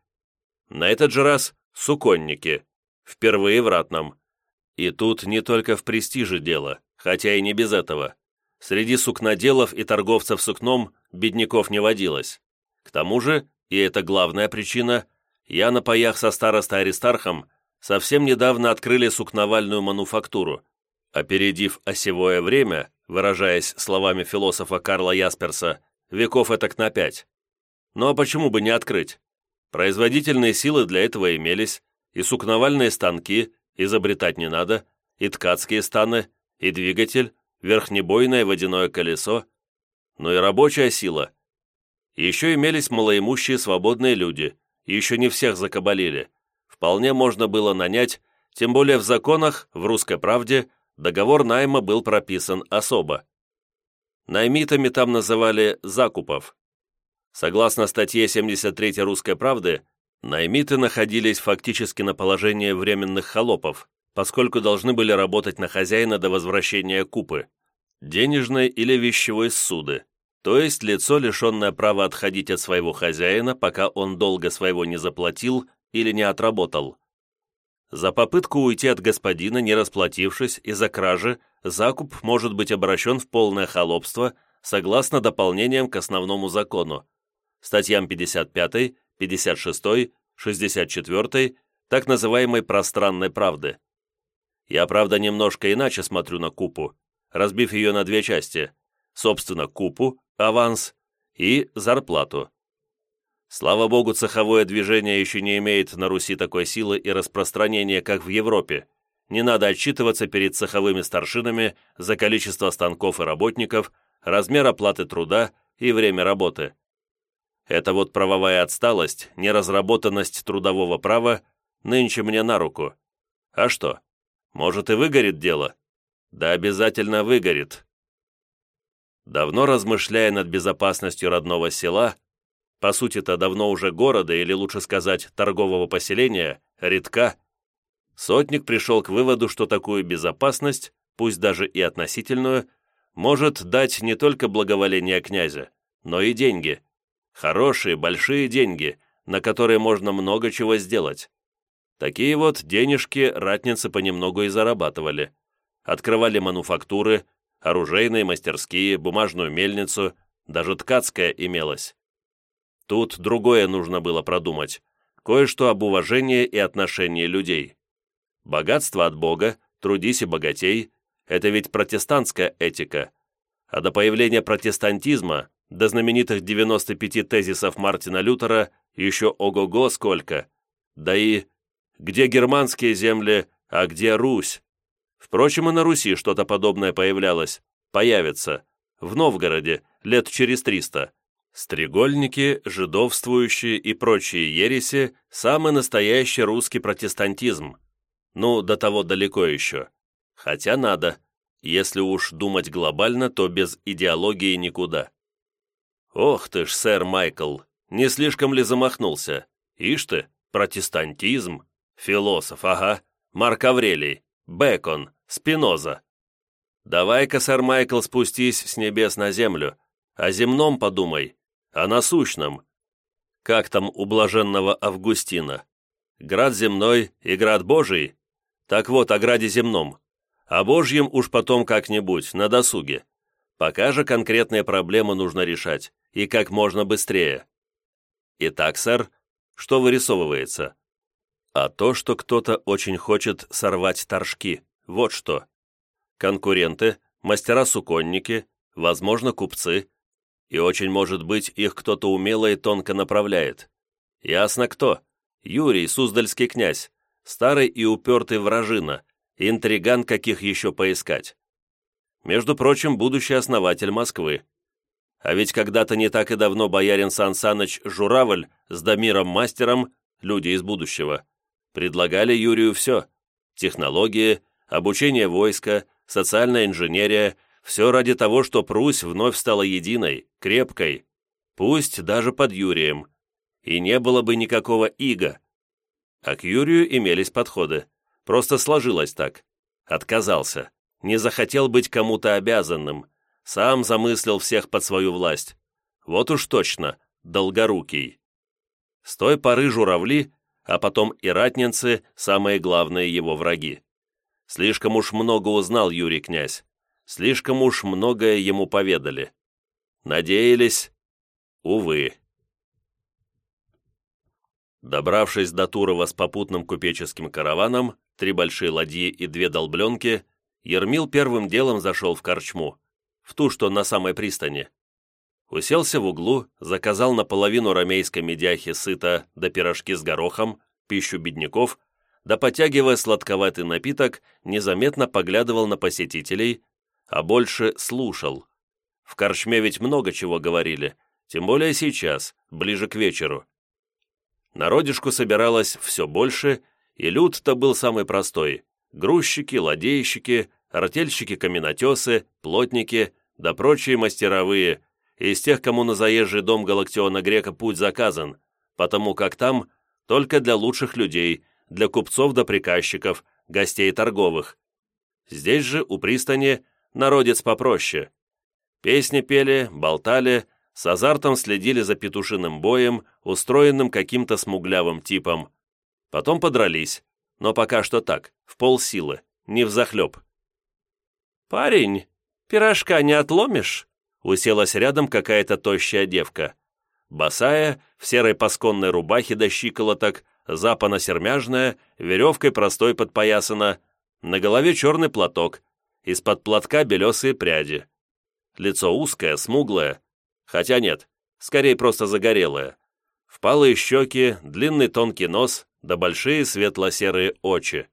На этот же раз – суконники, впервые в ратном. И тут не только в престиже дело, хотя и не без этого. Среди сукноделов и торговцев сукном бедняков не водилось. К тому же, и это главная причина, я на паях со старостой Аристархом совсем недавно открыли сукновальную мануфактуру, опередив осевое время, выражаясь словами философа Карла Ясперса, веков этак на пять. Ну а почему бы не открыть? Производительные силы для этого имелись, и сукновальные станки изобретать не надо, и ткацкие станы, и двигатель, верхнебойное водяное колесо, но и рабочая сила. Еще имелись малоимущие свободные люди, еще не всех закабалили. Вполне можно было нанять, тем более в законах, в «Русской правде», договор найма был прописан особо. Наймитами там называли закупов. Согласно статье 73 «Русской правды», наймиты находились фактически на положении временных холопов, поскольку должны были работать на хозяина до возвращения купы, денежной или вещевой суды, то есть лицо, лишенное права отходить от своего хозяина, пока он долго своего не заплатил или не отработал. За попытку уйти от господина, не расплатившись, из-за кражи, закуп может быть обращен в полное холопство согласно дополнениям к основному закону, статьям 55, 56, 64, так называемой «пространной правды». Я, правда, немножко иначе смотрю на купу, разбив ее на две части. Собственно, купу, аванс и зарплату. Слава богу, цеховое движение еще не имеет на Руси такой силы и распространения, как в Европе. Не надо отчитываться перед цеховыми старшинами за количество станков и работников, размер оплаты труда и время работы. Это вот правовая отсталость, неразработанность трудового права нынче мне на руку. А что, может и выгорит дело? Да обязательно выгорит. Давно размышляя над безопасностью родного села, по сути-то давно уже города, или лучше сказать, торгового поселения, редка, сотник пришел к выводу, что такую безопасность, пусть даже и относительную, может дать не только благоволение князя, но и деньги. Хорошие, большие деньги, на которые можно много чего сделать. Такие вот денежки ратницы понемногу и зарабатывали. Открывали мануфактуры, оружейные мастерские, бумажную мельницу, даже ткацкая имелась. Тут другое нужно было продумать, кое-что об уважении и отношении людей. Богатство от Бога, трудись и богатей – это ведь протестантская этика. А до появления протестантизма, до знаменитых 95 тезисов Мартина Лютера, еще ого-го сколько. Да и где германские земли, а где Русь. Впрочем, и на Руси что-то подобное появлялось, появится, в Новгороде, лет через триста. Стрегольники, жидовствующие и прочие ереси – самый настоящий русский протестантизм. Ну, до того далеко еще. Хотя надо. Если уж думать глобально, то без идеологии никуда. Ох ты ж, сэр Майкл, не слишком ли замахнулся? Ишь ты, протестантизм. Философ, ага. Марк Аврелий, Бекон, Спиноза. Давай-ка, сэр Майкл, спустись с небес на землю. О земном подумай, о насущном. Как там у блаженного Августина? Град земной и град Божий? Так вот, о граде земном. О Божьем уж потом как-нибудь, на досуге. Пока же конкретные проблемы нужно решать, и как можно быстрее. Итак, сэр, что вырисовывается? а то, что кто-то очень хочет сорвать торжки. Вот что. Конкуренты, мастера-суконники, возможно, купцы. И очень может быть, их кто-то умело и тонко направляет. Ясно кто. Юрий, Суздальский князь, старый и упертый вражина, интриган каких еще поискать. Между прочим, будущий основатель Москвы. А ведь когда-то не так и давно боярин Сан Саныч Журавль с Дамиром Мастером, люди из будущего, Предлагали Юрию все – технологии, обучение войска, социальная инженерия – все ради того, чтобы Русь вновь стала единой, крепкой, пусть даже под Юрием, и не было бы никакого ига. А к Юрию имелись подходы. Просто сложилось так. Отказался. Не захотел быть кому-то обязанным. Сам замыслил всех под свою власть. Вот уж точно, долгорукий. С той поры журавли а потом и ратнинцы – самые главные его враги. Слишком уж много узнал Юрий князь. Слишком уж многое ему поведали. Надеялись. Увы. Добравшись до Турова с попутным купеческим караваном, три большие ладьи и две долбленки, Ермил первым делом зашел в корчму, в ту, что на самой пристани. Уселся в углу, заказал наполовину ромейской медяхи сыта да пирожки с горохом, пищу бедняков – да потягивая сладковатый напиток, незаметно поглядывал на посетителей, а больше слушал. В корчме ведь много чего говорили, тем более сейчас, ближе к вечеру. Народишку собиралось все больше, и люд-то был самый простой. Грузчики, ладейщики, артельщики-каменотесы, плотники, да прочие мастеровые, из тех, кому на заезжий дом Галактиона Грека путь заказан, потому как там только для лучших людей, для купцов да приказчиков, гостей торговых. Здесь же, у пристани, народец попроще. Песни пели, болтали, с азартом следили за петушиным боем, устроенным каким-то смуглявым типом. Потом подрались, но пока что так, в полсилы, не взахлеб. «Парень, пирожка не отломишь?» Уселась рядом какая-то тощая девка. Босая, в серой пасконной рубахе до щиколоток, запана сермяжная, веревкой простой подпоясана, на голове черный платок, из-под платка белесые пряди. Лицо узкое, смуглое, хотя нет, скорее просто загорелое. Впалые щеки, длинный тонкий нос, да большие светло-серые очи.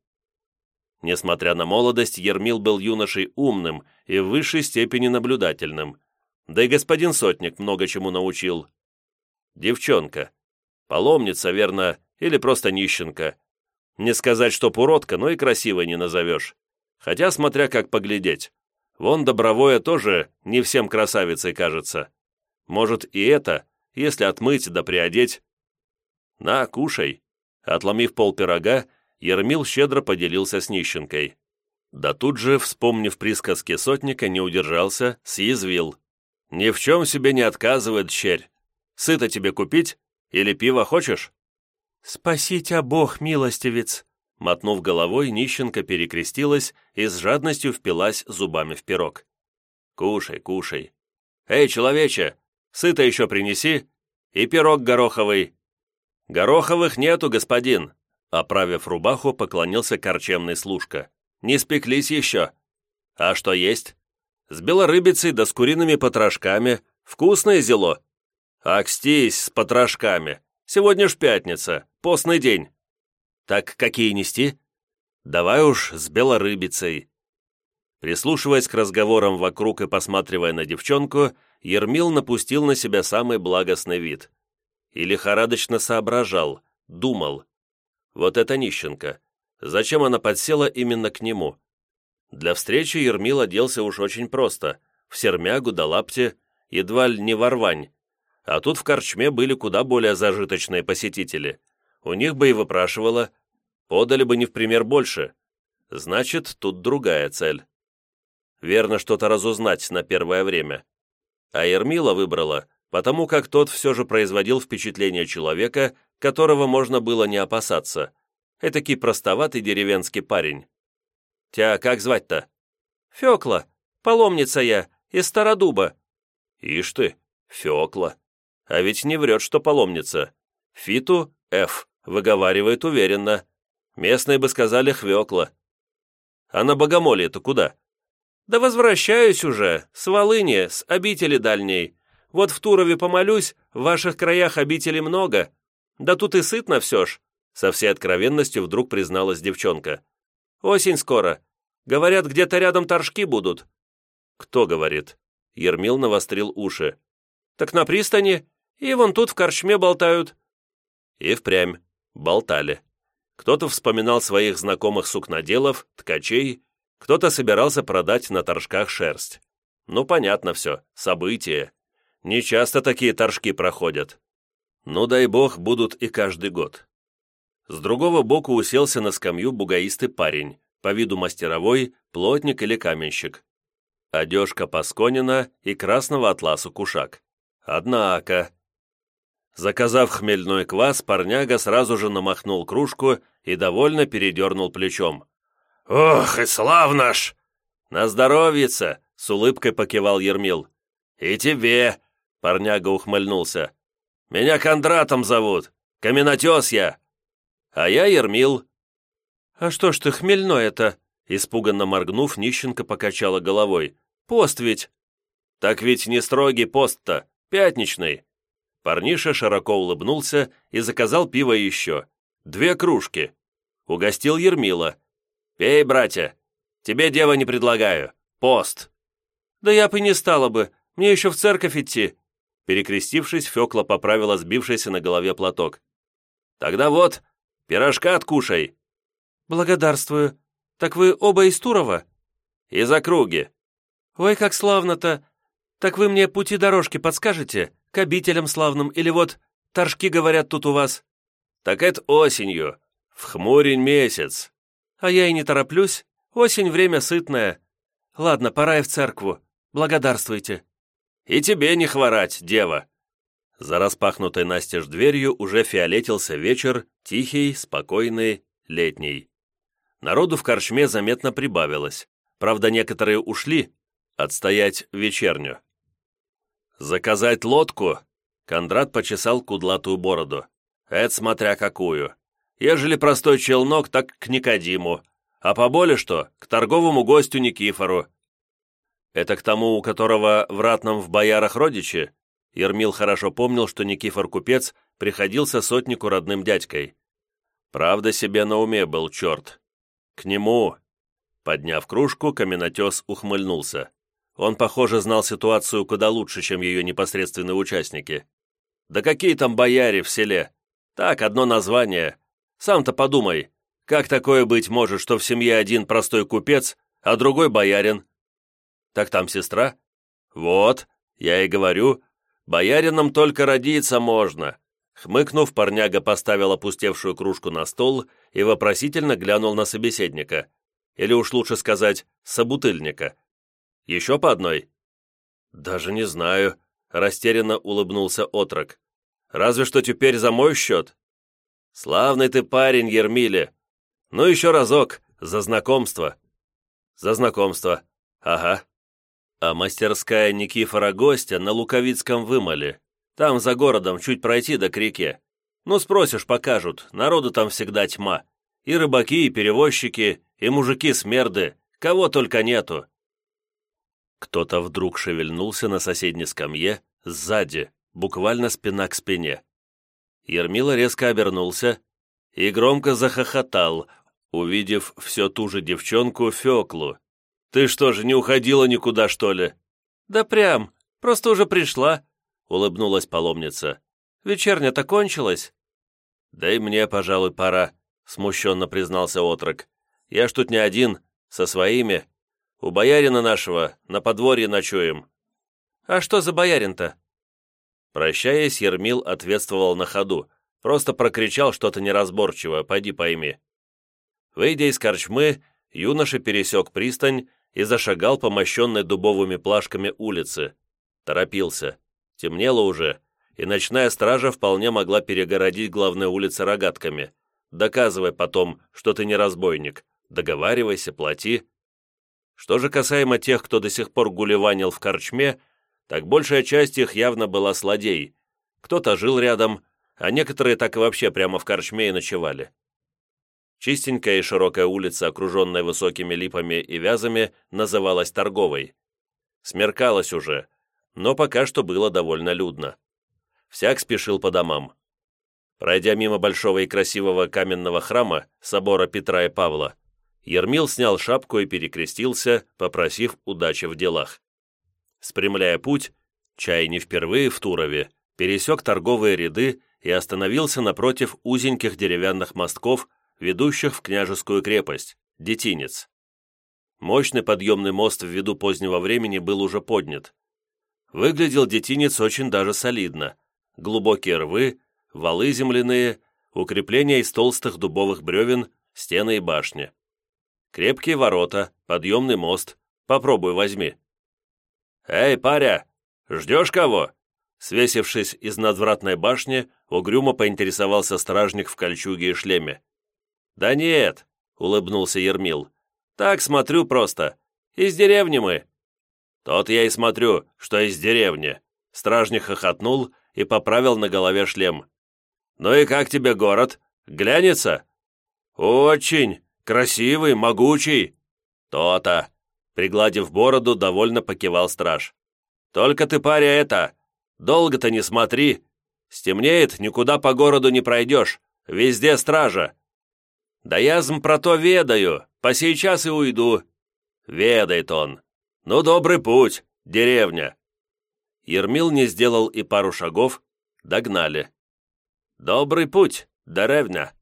Несмотря на молодость, Ермил был юношей умным и в высшей степени наблюдательным. Да и господин Сотник много чему научил. Девчонка. Паломница, верно, или просто нищенка. Не сказать, что уродка, но и красивой не назовешь. Хотя, смотря как поглядеть. Вон Добровое тоже не всем красавицей кажется. Может, и это, если отмыть да приодеть. На, кушай. Отломив пол пирога, Ермил щедро поделился с нищенкой. Да тут же, вспомнив присказки сотника, не удержался, съязвил. «Ни в чем себе не отказывает, черь. Сыто тебе купить? Или пиво хочешь?» «Спаси тебя Бог, милостивец!» Мотнув головой, нищенка перекрестилась и с жадностью впилась зубами в пирог. «Кушай, кушай. Эй, человече, сыто еще принеси. И пирог гороховый». «Гороховых нету, господин!» Оправив рубаху, поклонился корчемный служка. «Не спеклись еще». «А что есть?» «С белорыбицей да с куриными потрошками. Вкусное зело». «Акстись с потрошками. Сегодня ж пятница, постный день». «Так какие нести?» «Давай уж с белорыбицей». Прислушиваясь к разговорам вокруг и посматривая на девчонку, Ермил напустил на себя самый благостный вид. И лихорадочно соображал, думал. Вот это нищенка. Зачем она подсела именно к нему? Для встречи Ермил оделся уж очень просто. В сермягу да лапте, едва ли не ворвань, а тут в корчме были куда более зажиточные посетители. У них бы и выпрашивало, подали бы не в пример больше. Значит, тут другая цель. Верно что-то разузнать на первое время. А Ермила выбрала, потому как тот все же производил впечатление человека, которого можно было не опасаться. Этакий простоватый деревенский парень. «Тя как звать-то?» «Фекла. Паломница я, из Стародуба». «Ишь ты, Фекла. А ведь не врет, что паломница. Фиту Ф выговаривает уверенно. Местные бы сказали хвекла. А на богомолье-то куда? Да возвращаюсь уже, с Волыни, с обители дальней. Вот в Турове помолюсь, в ваших краях обители много. Да тут и сытно все ж. Со всей откровенностью вдруг призналась девчонка. Осень скоро. Говорят, где-то рядом торжки будут. Кто говорит? Ермил навострил уши. Так на пристани. И вон тут в корчме болтают». И впрямь болтали. Кто-то вспоминал своих знакомых сукноделов, ткачей, кто-то собирался продать на торжках шерсть. Ну, понятно все, событие. Не часто такие торжки проходят. Ну, дай бог, будут и каждый год. С другого боку уселся на скамью бугаистый парень, по виду мастеровой, плотник или каменщик. Одежка Пасконина и красного атласа кушак. Однако, Заказав хмельной квас, парняга сразу же намахнул кружку и довольно передернул плечом. «Ох, и славно ж!» «На здоровьице!» — с улыбкой покивал Ермил. «И тебе!» — парняга ухмыльнулся. «Меня Кондратом зовут. Каменотес я!» «А я Ермил». «А что ж ты хмельной это?» Испуганно моргнув, нищенка покачала головой. «Пост ведь!» «Так ведь не строгий пост-то, пятничный!» Парниша широко улыбнулся и заказал пиво еще. Две кружки. Угостил Ермила. «Пей, братья. Тебе, дева, не предлагаю. Пост». «Да я бы не стала бы. Мне еще в церковь идти». Перекрестившись, Фекла поправила сбившийся на голове платок. «Тогда вот, пирожка откушай». «Благодарствую. Так вы оба из Турова?» «Из округи». «Ой, как славно-то! Так вы мне пути дорожки подскажете? К обителям славным или вот торжки говорят тут у вас?» «Так это осенью, в хмурень месяц». «А я и не тороплюсь. Осень — время сытное. Ладно, пора и в церкву. Благодарствуйте». «И тебе не хворать, дева». За распахнутой настежь дверью уже фиолетился вечер, тихий, спокойный, летний. Народу в корчме заметно прибавилось. Правда, некоторые ушли отстоять вечерню. «Заказать лодку?» Кондрат почесал кудлатую бороду. «Это смотря какую. Ежели простой челнок, так к Никодиму. А поболе что, к торговому гостю Никифору». «Это к тому, у которого в ратном в боярах родичи?» Ермил хорошо помнил, что Никифор-купец приходился сотнику родным дядькой. Правда себе на уме был черт. «К нему!» Подняв кружку, каменотес ухмыльнулся. Он, похоже, знал ситуацию куда лучше, чем ее непосредственные участники. «Да какие там бояре в селе? Так, одно название. Сам-то подумай, как такое быть может, что в семье один простой купец, а другой боярин? Так там сестра? Вот, я и говорю, боярином только родиться можно. Хмыкнув, парняга поставил опустевшую кружку на стол и вопросительно глянул на собеседника. Или уж лучше сказать, собутыльника. «Еще по одной?» «Даже не знаю», — растерянно улыбнулся отрок. «Разве что теперь за мой счет». «Славный ты парень, Ермиле! Ну еще разок, за знакомство». «За знакомство. Ага». А мастерская Никифора гостя на Луковицком вымоле. Там за городом чуть пройти до к реке. Ну, спросишь, покажут, народу там всегда тьма. И рыбаки, и перевозчики, и мужики-смерды, кого только нету. Кто-то вдруг шевельнулся на соседней скамье, сзади, буквально спина к спине. Ермила резко обернулся и громко захохотал, увидев все ту же девчонку Феклу. «Ты что же, не уходила никуда, что ли?» «Да прям, просто уже пришла», — улыбнулась паломница. «Вечерня-то кончилась?» «Да и мне, пожалуй, пора», — смущенно признался отрок. «Я ж тут не один, со своими. У боярина нашего на подворье ночуем». «А что за боярин-то?» Прощаясь, Ермил ответствовал на ходу, просто прокричал что-то неразборчиво, пойди пойми. Выйдя из корчмы, юноша пересек пристань и зашагал по мощенной дубовыми плашками улице. Торопился. Темнело уже, и ночная стража вполне могла перегородить главной улицы рогатками. Доказывай потом, что ты не разбойник. Договаривайся, плати. Что же касаемо тех, кто до сих пор гулеванил в корчме, так большая часть их явно была злодей. Кто-то жил рядом, а некоторые так и вообще прямо в корчме и ночевали. Чистенькая и широкая улица, окруженная высокими липами и вязами, называлась Торговой. Смеркалось уже, но пока что было довольно людно. Всяк спешил по домам. Пройдя мимо большого и красивого каменного храма, собора Петра и Павла, Ермил снял шапку и перекрестился, попросив удачи в делах. Спрямляя путь, чай не впервые в Турове, пересек торговые ряды и остановился напротив узеньких деревянных мостков, ведущих в княжескую крепость, Детинец. Мощный подъемный мост ввиду позднего времени был уже поднят, Выглядел детинец очень даже солидно. Глубокие рвы, валы земляные, укрепления из толстых дубовых бревен, стены и башни. Крепкие ворота, подъемный мост. Попробуй возьми. «Эй, паря, ждешь кого?» Свесившись из надвратной башни, угрюмо поинтересовался стражник в кольчуге и шлеме. «Да нет», — улыбнулся Ермил. Так смотрю просто. Из деревни мы». «Тот я и смотрю, что из деревни», — стражник хохотнул и поправил на голове шлем. «Ну и как тебе город? Глянется?» «Очень! Красивый, могучий!» «То-то!» — пригладив бороду, довольно покивал страж. «Только ты, паря, это... Долго-то не смотри. Стемнеет, никуда по городу не пройдешь. Везде стража». «Да я зм про то ведаю. По сей час и уйду». «Ведает он. Ну, добрый путь, деревня». Ермил не сделал и пару шагов. Догнали. «Добрый путь, деревня».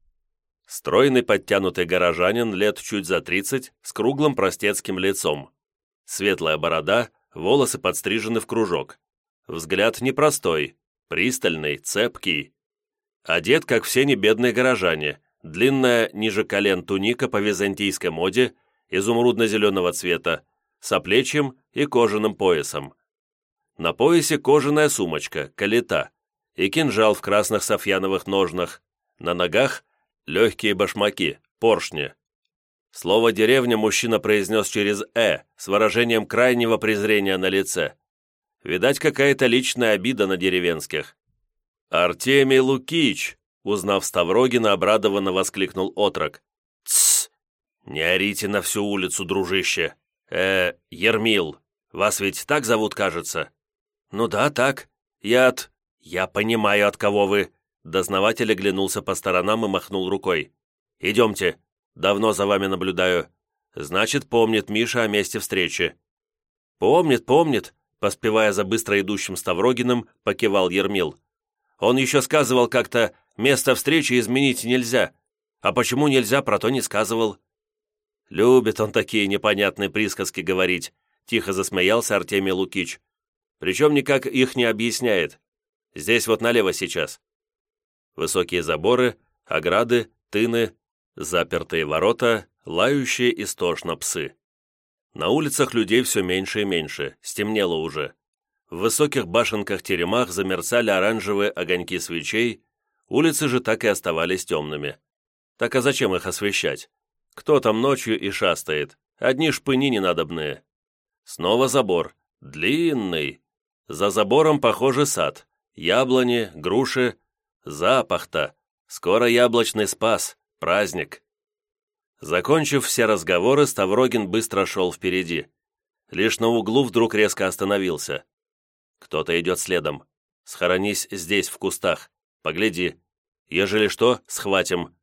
Стройный подтянутый горожанин лет чуть за тридцать, с круглым простецким лицом. Светлая борода, волосы подстрижены в кружок. Взгляд непростой, пристальный, цепкий. Одет, как все небедные горожане, длинная ниже колен туника по византийской моде, изумрудно-зеленого цвета, с оплечьем и кожаным поясом. На поясе кожаная сумочка, калита, и кинжал в красных софьяновых ножнах, на ногах легкие башмаки, поршни. Слово «деревня» мужчина произнес через «э» с выражением крайнего презрения на лице. Видать, какая-то личная обида на деревенских. «Артемий Лукич!» Узнав Ставрогина, обрадованно воскликнул отрок. «Тссс! Не орите на всю улицу, дружище! Э, Ермил, вас ведь так зовут, кажется?» «Ну да, так. Я от...» «Я понимаю, от кого вы!» Дознаватель оглянулся по сторонам и махнул рукой. «Идемте. Давно за вами наблюдаю. Значит, помнит Миша о месте встречи». «Помнит, помнит», поспевая за быстро идущим Ставрогиным, покивал Ермил. «Он еще сказывал как-то, место встречи изменить нельзя. А почему нельзя, про то не сказывал». «Любит он такие непонятные присказки говорить», тихо засмеялся Артемий Лукич. «Причем никак их не объясняет. Здесь вот налево сейчас высокие заборы, ограды, тыны, запертые ворота, лающие истошно псы. На улицах людей все меньше и меньше, стемнело уже. В высоких башенках-теремах замерцали оранжевые огоньки свечей, улицы же так и оставались темными. Так а зачем их освещать? Кто там ночью и шастает? Одни шпыни ненадобные. Снова забор. Длинный. За забором, похоже, сад. Яблони, груши, Запах-то! Скоро яблочный спас, праздник!» Закончив все разговоры, Ставрогин быстро шел впереди. Лишь на углу вдруг резко остановился. «Кто-то идет следом. Схоронись здесь, в кустах. Погляди. Ежели что, схватим».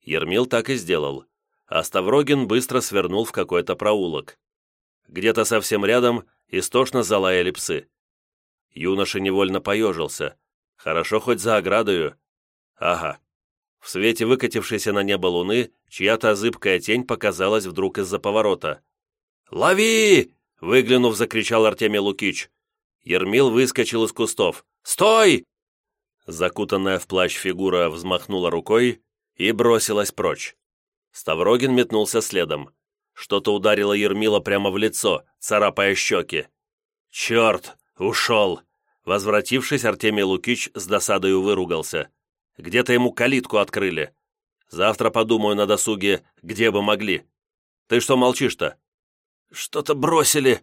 Ермил так и сделал, а Ставрогин быстро свернул в какой-то проулок. Где-то совсем рядом истошно залаяли псы. Юноша невольно поежился. Хорошо хоть за оградою. Ага. В свете выкатившейся на небо луны чья-то зыбкая тень показалась вдруг из-за поворота. «Лови!» — выглянув, закричал Артемий Лукич. Ермил выскочил из кустов. «Стой!» Закутанная в плащ фигура взмахнула рукой и бросилась прочь. Ставрогин метнулся следом. Что-то ударило Ермила прямо в лицо, царапая щеки. «Черт! Ушел!» Возвратившись, Артемий Лукич с досадою выругался. Где-то ему калитку открыли. Завтра подумаю на досуге, где бы могли. Ты что молчишь-то? Что-то бросили.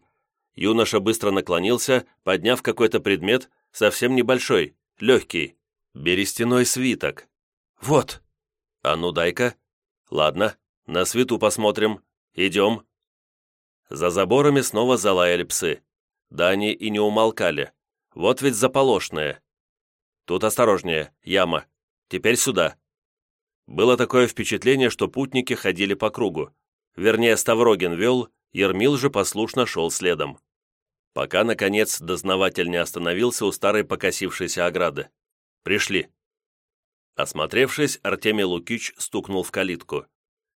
Юноша быстро наклонился, подняв какой-то предмет, совсем небольшой, легкий. Берестяной свиток. Вот. А ну дай-ка. Ладно, на свету посмотрим. Идем. За заборами снова залаяли псы. Да они и не умолкали. Вот ведь заполошные. Тут осторожнее, яма. Теперь сюда. Было такое впечатление, что путники ходили по кругу. Вернее, Ставрогин вел, Ермил же послушно шел следом. Пока, наконец, дознаватель не остановился у старой покосившейся ограды. Пришли. Осмотревшись, Артемий Лукич стукнул в калитку.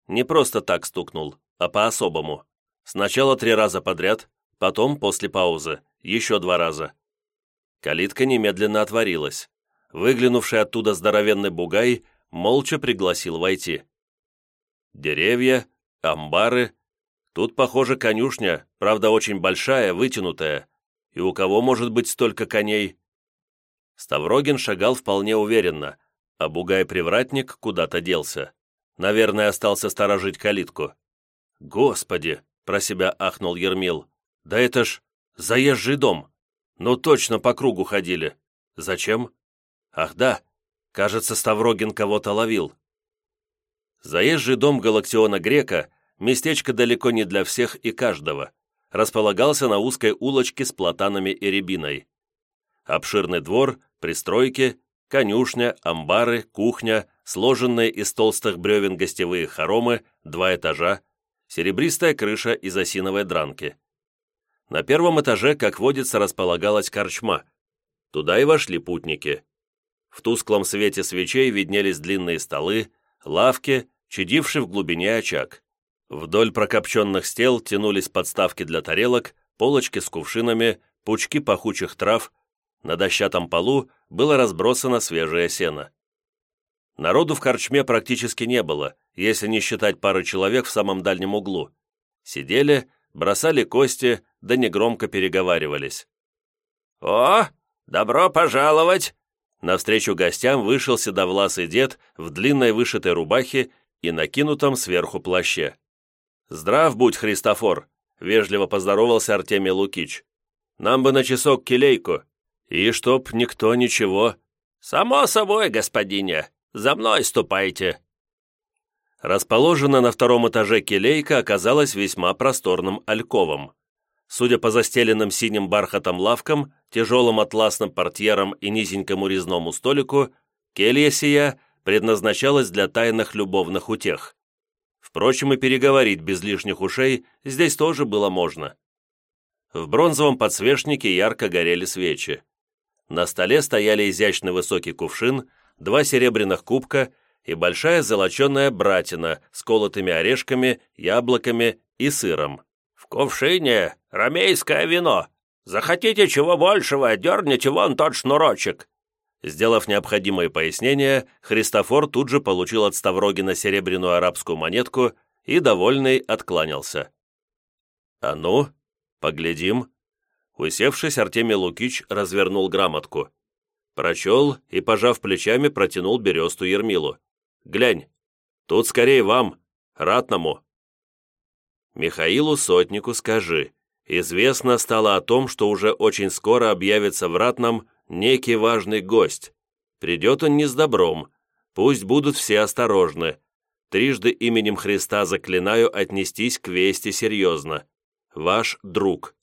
Не просто так стукнул, а по-особому. Сначала три раза подряд, потом, после паузы, еще два раза. Калитка немедленно отворилась. Выглянувший оттуда здоровенный бугай молча пригласил войти. Деревья, амбары. Тут, похоже, конюшня, правда, очень большая, вытянутая. И у кого может быть столько коней? Ставрогин шагал вполне уверенно, а бугай-привратник куда-то делся. Наверное, остался сторожить калитку. «Господи!» — про себя ахнул Ермил. «Да это ж заезжий дом! Ну точно по кругу ходили! Зачем? Ах да, кажется, Ставрогин кого-то ловил!» Заезжий дом Галактиона Грека – местечко далеко не для всех и каждого. Располагался на узкой улочке с платанами и рябиной. Обширный двор, пристройки, конюшня, амбары, кухня, сложенные из толстых бревен гостевые хоромы, два этажа, серебристая крыша из осиновой дранки. На первом этаже, как водится, располагалась корчма. Туда и вошли путники. В тусклом свете свечей виднелись длинные столы, лавки, чадивший в глубине очаг. Вдоль прокопченных стел тянулись подставки для тарелок, полочки с кувшинами, пучки пахучих трав. На дощатом полу было разбросано свежее сено. Народу в корчме практически не было, если не считать пары человек в самом дальнем углу. Сидели, бросали кости, да негромко переговаривались. «О, добро пожаловать!» Навстречу гостям вышел седовласый дед в длинной вышитой рубахе и накинутом сверху плаще. «Здрав будь, Христофор!» — вежливо поздоровался Артемий Лукич. «Нам бы на часок келейку, и чтоб никто ничего...» «Само собой, господине!» За мной ступайте!» Расположена на втором этаже келейка оказалась весьма просторным альковом. Судя по застеленным синим бархатом лавкам, тяжелым атласным портьерам и низенькому резному столику, келья сия предназначалась для тайных любовных утех. Впрочем, и переговорить без лишних ушей здесь тоже было можно. В бронзовом подсвечнике ярко горели свечи. На столе стояли изящный высокий кувшин два серебряных кубка и большая золоченая братина с колотыми орешками, яблоками и сыром. «В кувшине ромейское вино. Захотите чего большего, дерните вон тот шнурочек». Сделав необходимые пояснения, Христофор тут же получил от Ставрогина серебряную арабскую монетку и, довольный, откланялся. «А ну, поглядим». Усевшись, Артемий Лукич развернул грамотку. Прочел и, пожав плечами, протянул бересту Ермилу. «Глянь, тут скорее вам, ратному». Михаилу Сотнику скажи, известно стало о том, что уже очень скоро объявится в ратном некий важный гость. Придет он не с добром, пусть будут все осторожны. Трижды именем Христа заклинаю отнестись к вести серьезно. Ваш друг.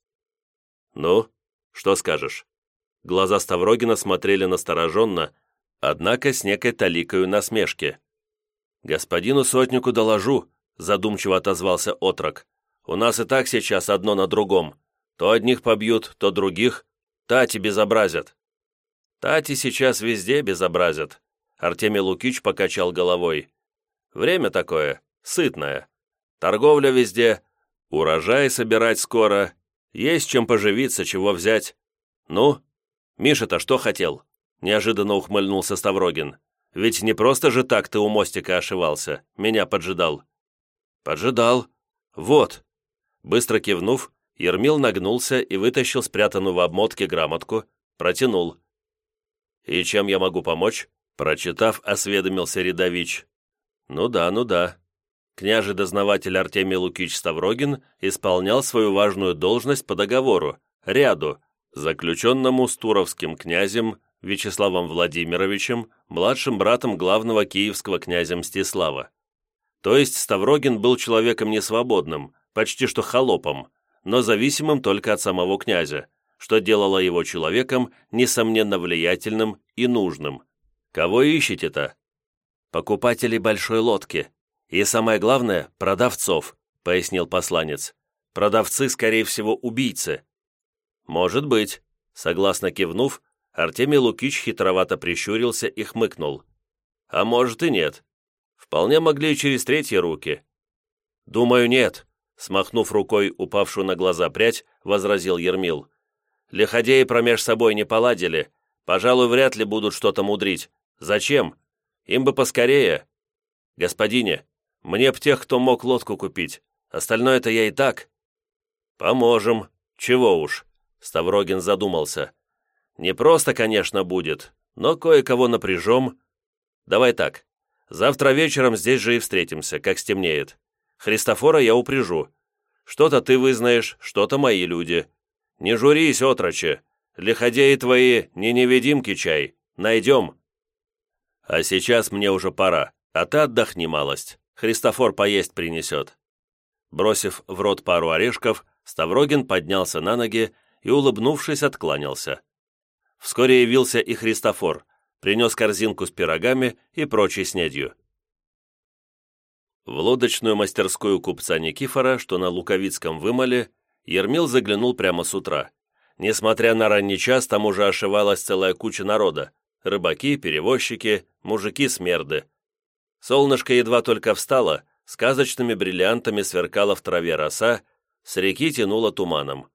Ну, что скажешь? Глаза Ставрогина смотрели настороженно, однако с некой таликою насмешки. «Господину сотнику доложу», — задумчиво отозвался отрок. «У нас и так сейчас одно на другом. То одних побьют, то других. Тати безобразят». «Тати сейчас везде безобразят», — Артемий Лукич покачал головой. «Время такое, сытное. Торговля везде, урожай собирать скоро, есть чем поживиться, чего взять. Ну, «Миша-то что хотел?» – неожиданно ухмыльнулся Ставрогин. «Ведь не просто же так ты у мостика ошивался, меня поджидал». «Поджидал. Вот». Быстро кивнув, Ермил нагнулся и вытащил спрятанную в обмотке грамотку, протянул. «И чем я могу помочь?» Прочитав, осведомился Рядович. «Ну да, ну да». Княже-дознаватель Артемий Лукич Ставрогин исполнял свою важную должность по договору, ряду, заключенному с туровским князем Вячеславом Владимировичем, младшим братом главного киевского князя Мстислава. То есть Ставрогин был человеком несвободным, почти что холопом, но зависимым только от самого князя, что делало его человеком, несомненно, влиятельным и нужным. Кого ищете-то? Покупателей большой лодки. И самое главное, продавцов, пояснил посланец. Продавцы, скорее всего, убийцы. «Может быть», — согласно кивнув, Артемий Лукич хитровато прищурился и хмыкнул. «А может и нет. Вполне могли и через третьи руки». «Думаю, нет», — смахнув рукой упавшую на глаза прядь, возразил Ермил. «Лиходеи промеж собой не поладили. Пожалуй, вряд ли будут что-то мудрить. Зачем? Им бы поскорее. Господине, мне б тех, кто мог лодку купить. Остальное-то я и так». «Поможем. Чего уж». Ставрогин задумался. «Не просто, конечно, будет, но кое-кого напряжем. Давай так, завтра вечером здесь же и встретимся, как стемнеет. Христофора я упряжу. Что-то ты вызнаешь, что-то мои люди. Не журись, отроче. Лиходеи твои не невидимки чай. Найдем. А сейчас мне уже пора, а ты отдохни малость. Христофор поесть принесет». Бросив в рот пару орешков, Ставрогин поднялся на ноги и, улыбнувшись, откланялся. Вскоре явился и Христофор, принес корзинку с пирогами и прочей снедью. В лодочную мастерскую купца Никифора, что на Луковицком вымоле, Ермил заглянул прямо с утра. Несмотря на ранний час, там уже ошивалась целая куча народа. Рыбаки, перевозчики, мужики-смерды. Солнышко едва только встало, сказочными бриллиантами сверкала в траве роса, с реки тянуло туманом.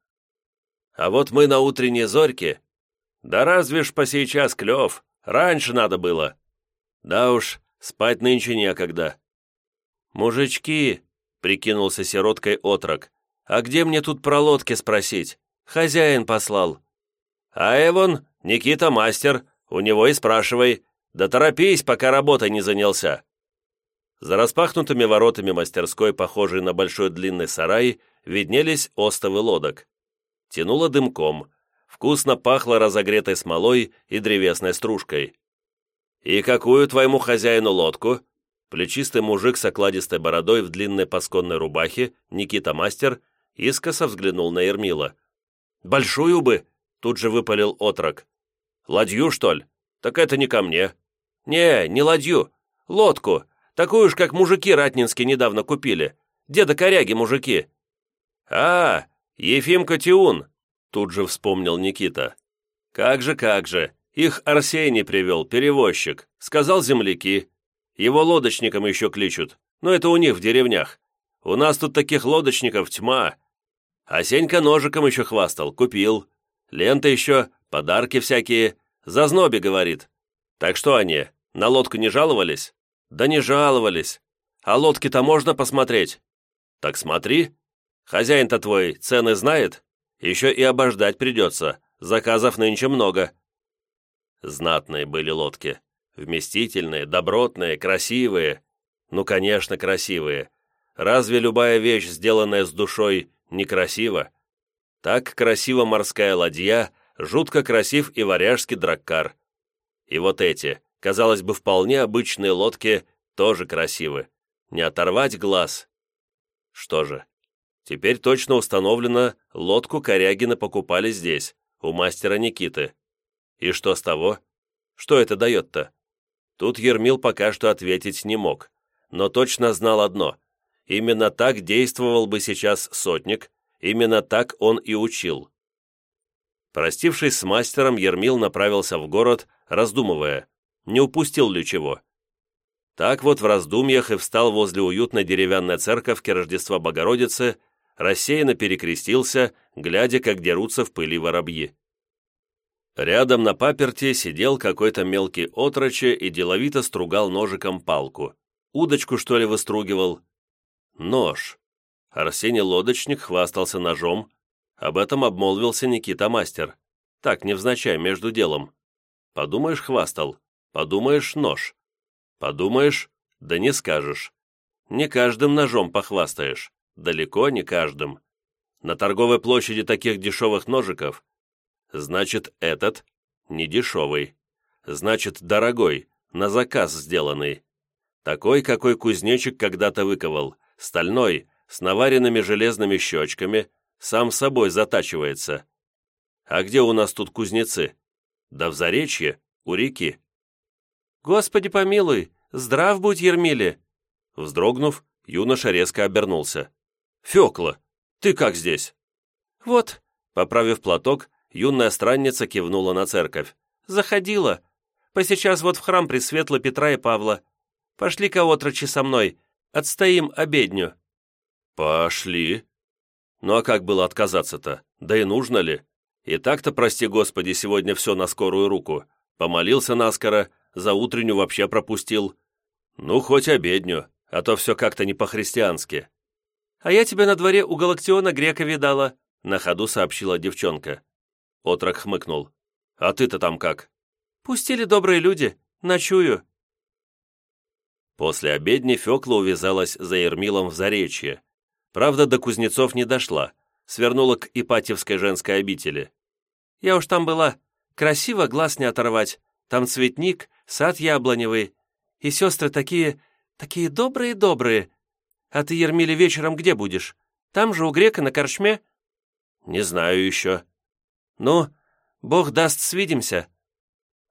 А вот мы на утренней зорьке. Да разве ж по сейчас клев, раньше надо было. Да уж, спать нынче некогда. «Мужички!» — прикинулся сироткой отрок. «А где мне тут про лодки спросить? Хозяин послал». «А Эвон, Никита мастер, у него и спрашивай. Да торопись, пока работой не занялся». За распахнутыми воротами мастерской, похожей на большой длинный сарай, виднелись остовы лодок. Тянуло дымком, вкусно пахло разогретой смолой и древесной стружкой. «И какую твоему хозяину лодку?» Плечистый мужик с окладистой бородой в длинной пасконной рубахе, Никита Мастер, искоса взглянул на Ермила. «Большую бы!» — тут же выпалил отрок. «Ладью, что ли? Так это не ко мне». «Не, не ладью. Лодку. Такую ж, как мужики ратнинские недавно купили. Деда коряги мужики». «А, Ефим Котиун!» — тут же вспомнил Никита. «Как же, как же! Их Арсений привел, перевозчик. Сказал земляки. Его лодочником еще кличут. Но это у них в деревнях. У нас тут таких лодочников тьма. А Сенька ножиком еще хвастал, купил. Ленты еще, подарки всякие. За зноби, говорит. Так что они, на лодку не жаловались? Да не жаловались. А лодки-то можно посмотреть? Так смотри. Хозяин-то твой цены знает? Еще и обождать придется. Заказов нынче много. Знатные были лодки. Вместительные, добротные, красивые. Ну, конечно, красивые. Разве любая вещь, сделанная с душой, некрасива? Так красива морская ладья, жутко красив и варяжский драккар. И вот эти, казалось бы, вполне обычные лодки тоже красивы. Не оторвать глаз. Что же, теперь точно установлено, лодку Корягина покупали здесь, у мастера Никиты. И что с того? Что это дает-то? Тут Ермил пока что ответить не мог, но точно знал одно. Именно так действовал бы сейчас сотник, именно так он и учил. Простившись с мастером, Ермил направился в город, раздумывая, не упустил ли чего. Так вот в раздумьях и встал возле уютной деревянной церковки Рождества Богородицы, рассеянно перекрестился, глядя, как дерутся в пыли воробьи. Рядом на паперте сидел какой-то мелкий отроче и деловито стругал ножиком палку. Удочку, что ли, выстругивал? Нож. Арсений Лодочник хвастался ножом. Об этом обмолвился Никита Мастер. Так, невзначай, между делом. Подумаешь, хвастал. Подумаешь, нож. Подумаешь, да не скажешь. Не каждым ножом похвастаешь. Далеко не каждым. На торговой площади таких дешевых ножиков Значит, этот не дешевый. Значит, дорогой, на заказ сделанный. Такой, какой кузнечик когда-то выковал. Стальной, с наваренными железными щечками, сам собой затачивается. А где у нас тут кузнецы? Да в Заречье, у реки. «Господи помилуй, здрав будь, Ермиле!» Вздрогнув, юноша резко обернулся. «Фекла, ты как здесь?» «Вот», поправив платок, юная странница кивнула на церковь. «Заходила. Посейчас вот в храм Пресветло Петра и Павла. Пошли-ка, отрочи, со мной. Отстоим обедню». «Пошли». Ну а как было отказаться-то? Да и нужно ли? И так-то, прости господи, сегодня все на скорую руку. Помолился наскоро, за утреннюю вообще пропустил. Ну, хоть обедню, а то все как-то не по-христиански. «А я тебя на дворе у Галактиона Грека видала», — на ходу сообщила девчонка. Отрок хмыкнул. «А ты-то там как?» «Пустили добрые люди. Ночую». После обедни Фекла увязалась за Ермилом в Заречье. Правда, до Кузнецов не дошла, свернула к Ипатьевской женской обители. «Я уж там была. Красиво, глаз не оторвать. Там цветник, сад яблоневый. И сестры такие, такие добрые-добрые. А ты, Ермиле, вечером где будешь? Там же у грека на корчме?» «Не знаю еще». «Ну, бог даст, свидимся».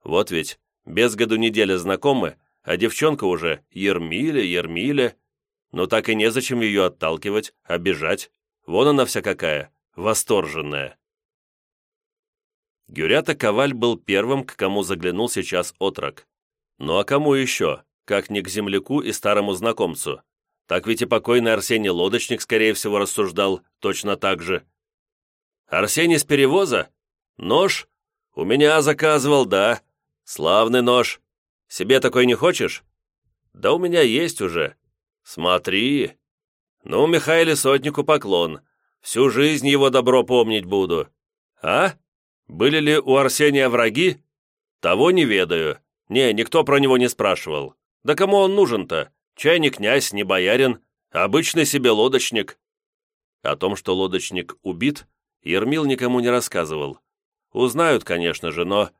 «Вот ведь, без году неделя знакомы, а девчонка уже Ермиля, Ермиля. Но так и незачем ее отталкивать, обижать. Вон она вся какая, восторженная. Гюрята Коваль был первым, к кому заглянул сейчас отрок. Ну а кому еще, как не к земляку и старому знакомцу? Так ведь и покойный Арсений Лодочник, скорее всего, рассуждал точно так же. «Арсений с перевоза? Нож? У меня заказывал, да. Славный нож. Себе такой не хочешь? Да у меня есть уже. Смотри. Ну, Михаиле Сотнику поклон. Всю жизнь его добро помнить буду. А? Были ли у Арсения враги? Того не ведаю. Не, никто про него не спрашивал. Да кому он нужен-то? Чай не князь, не боярин, обычный себе лодочник. О том, что лодочник убит, Ермил никому не рассказывал. Узнают, конечно же, но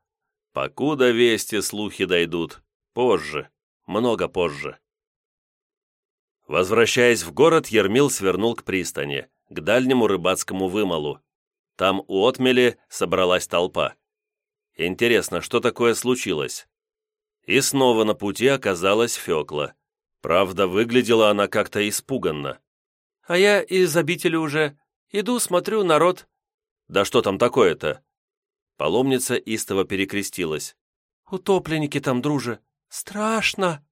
Покуда вести, слухи дойдут. Позже. Много позже. Возвращаясь в город, Ермил свернул к пристани, к дальнему рыбацкому вымолу. Там у отмели собралась толпа. Интересно, что такое случилось? И снова на пути оказалась Фекла. Правда, выглядела она как-то испуганно. «А я из обители уже. Иду, смотрю, народ». «Да что там такое-то?» Паломница истово перекрестилась. «Утопленники там, друже! Страшно!»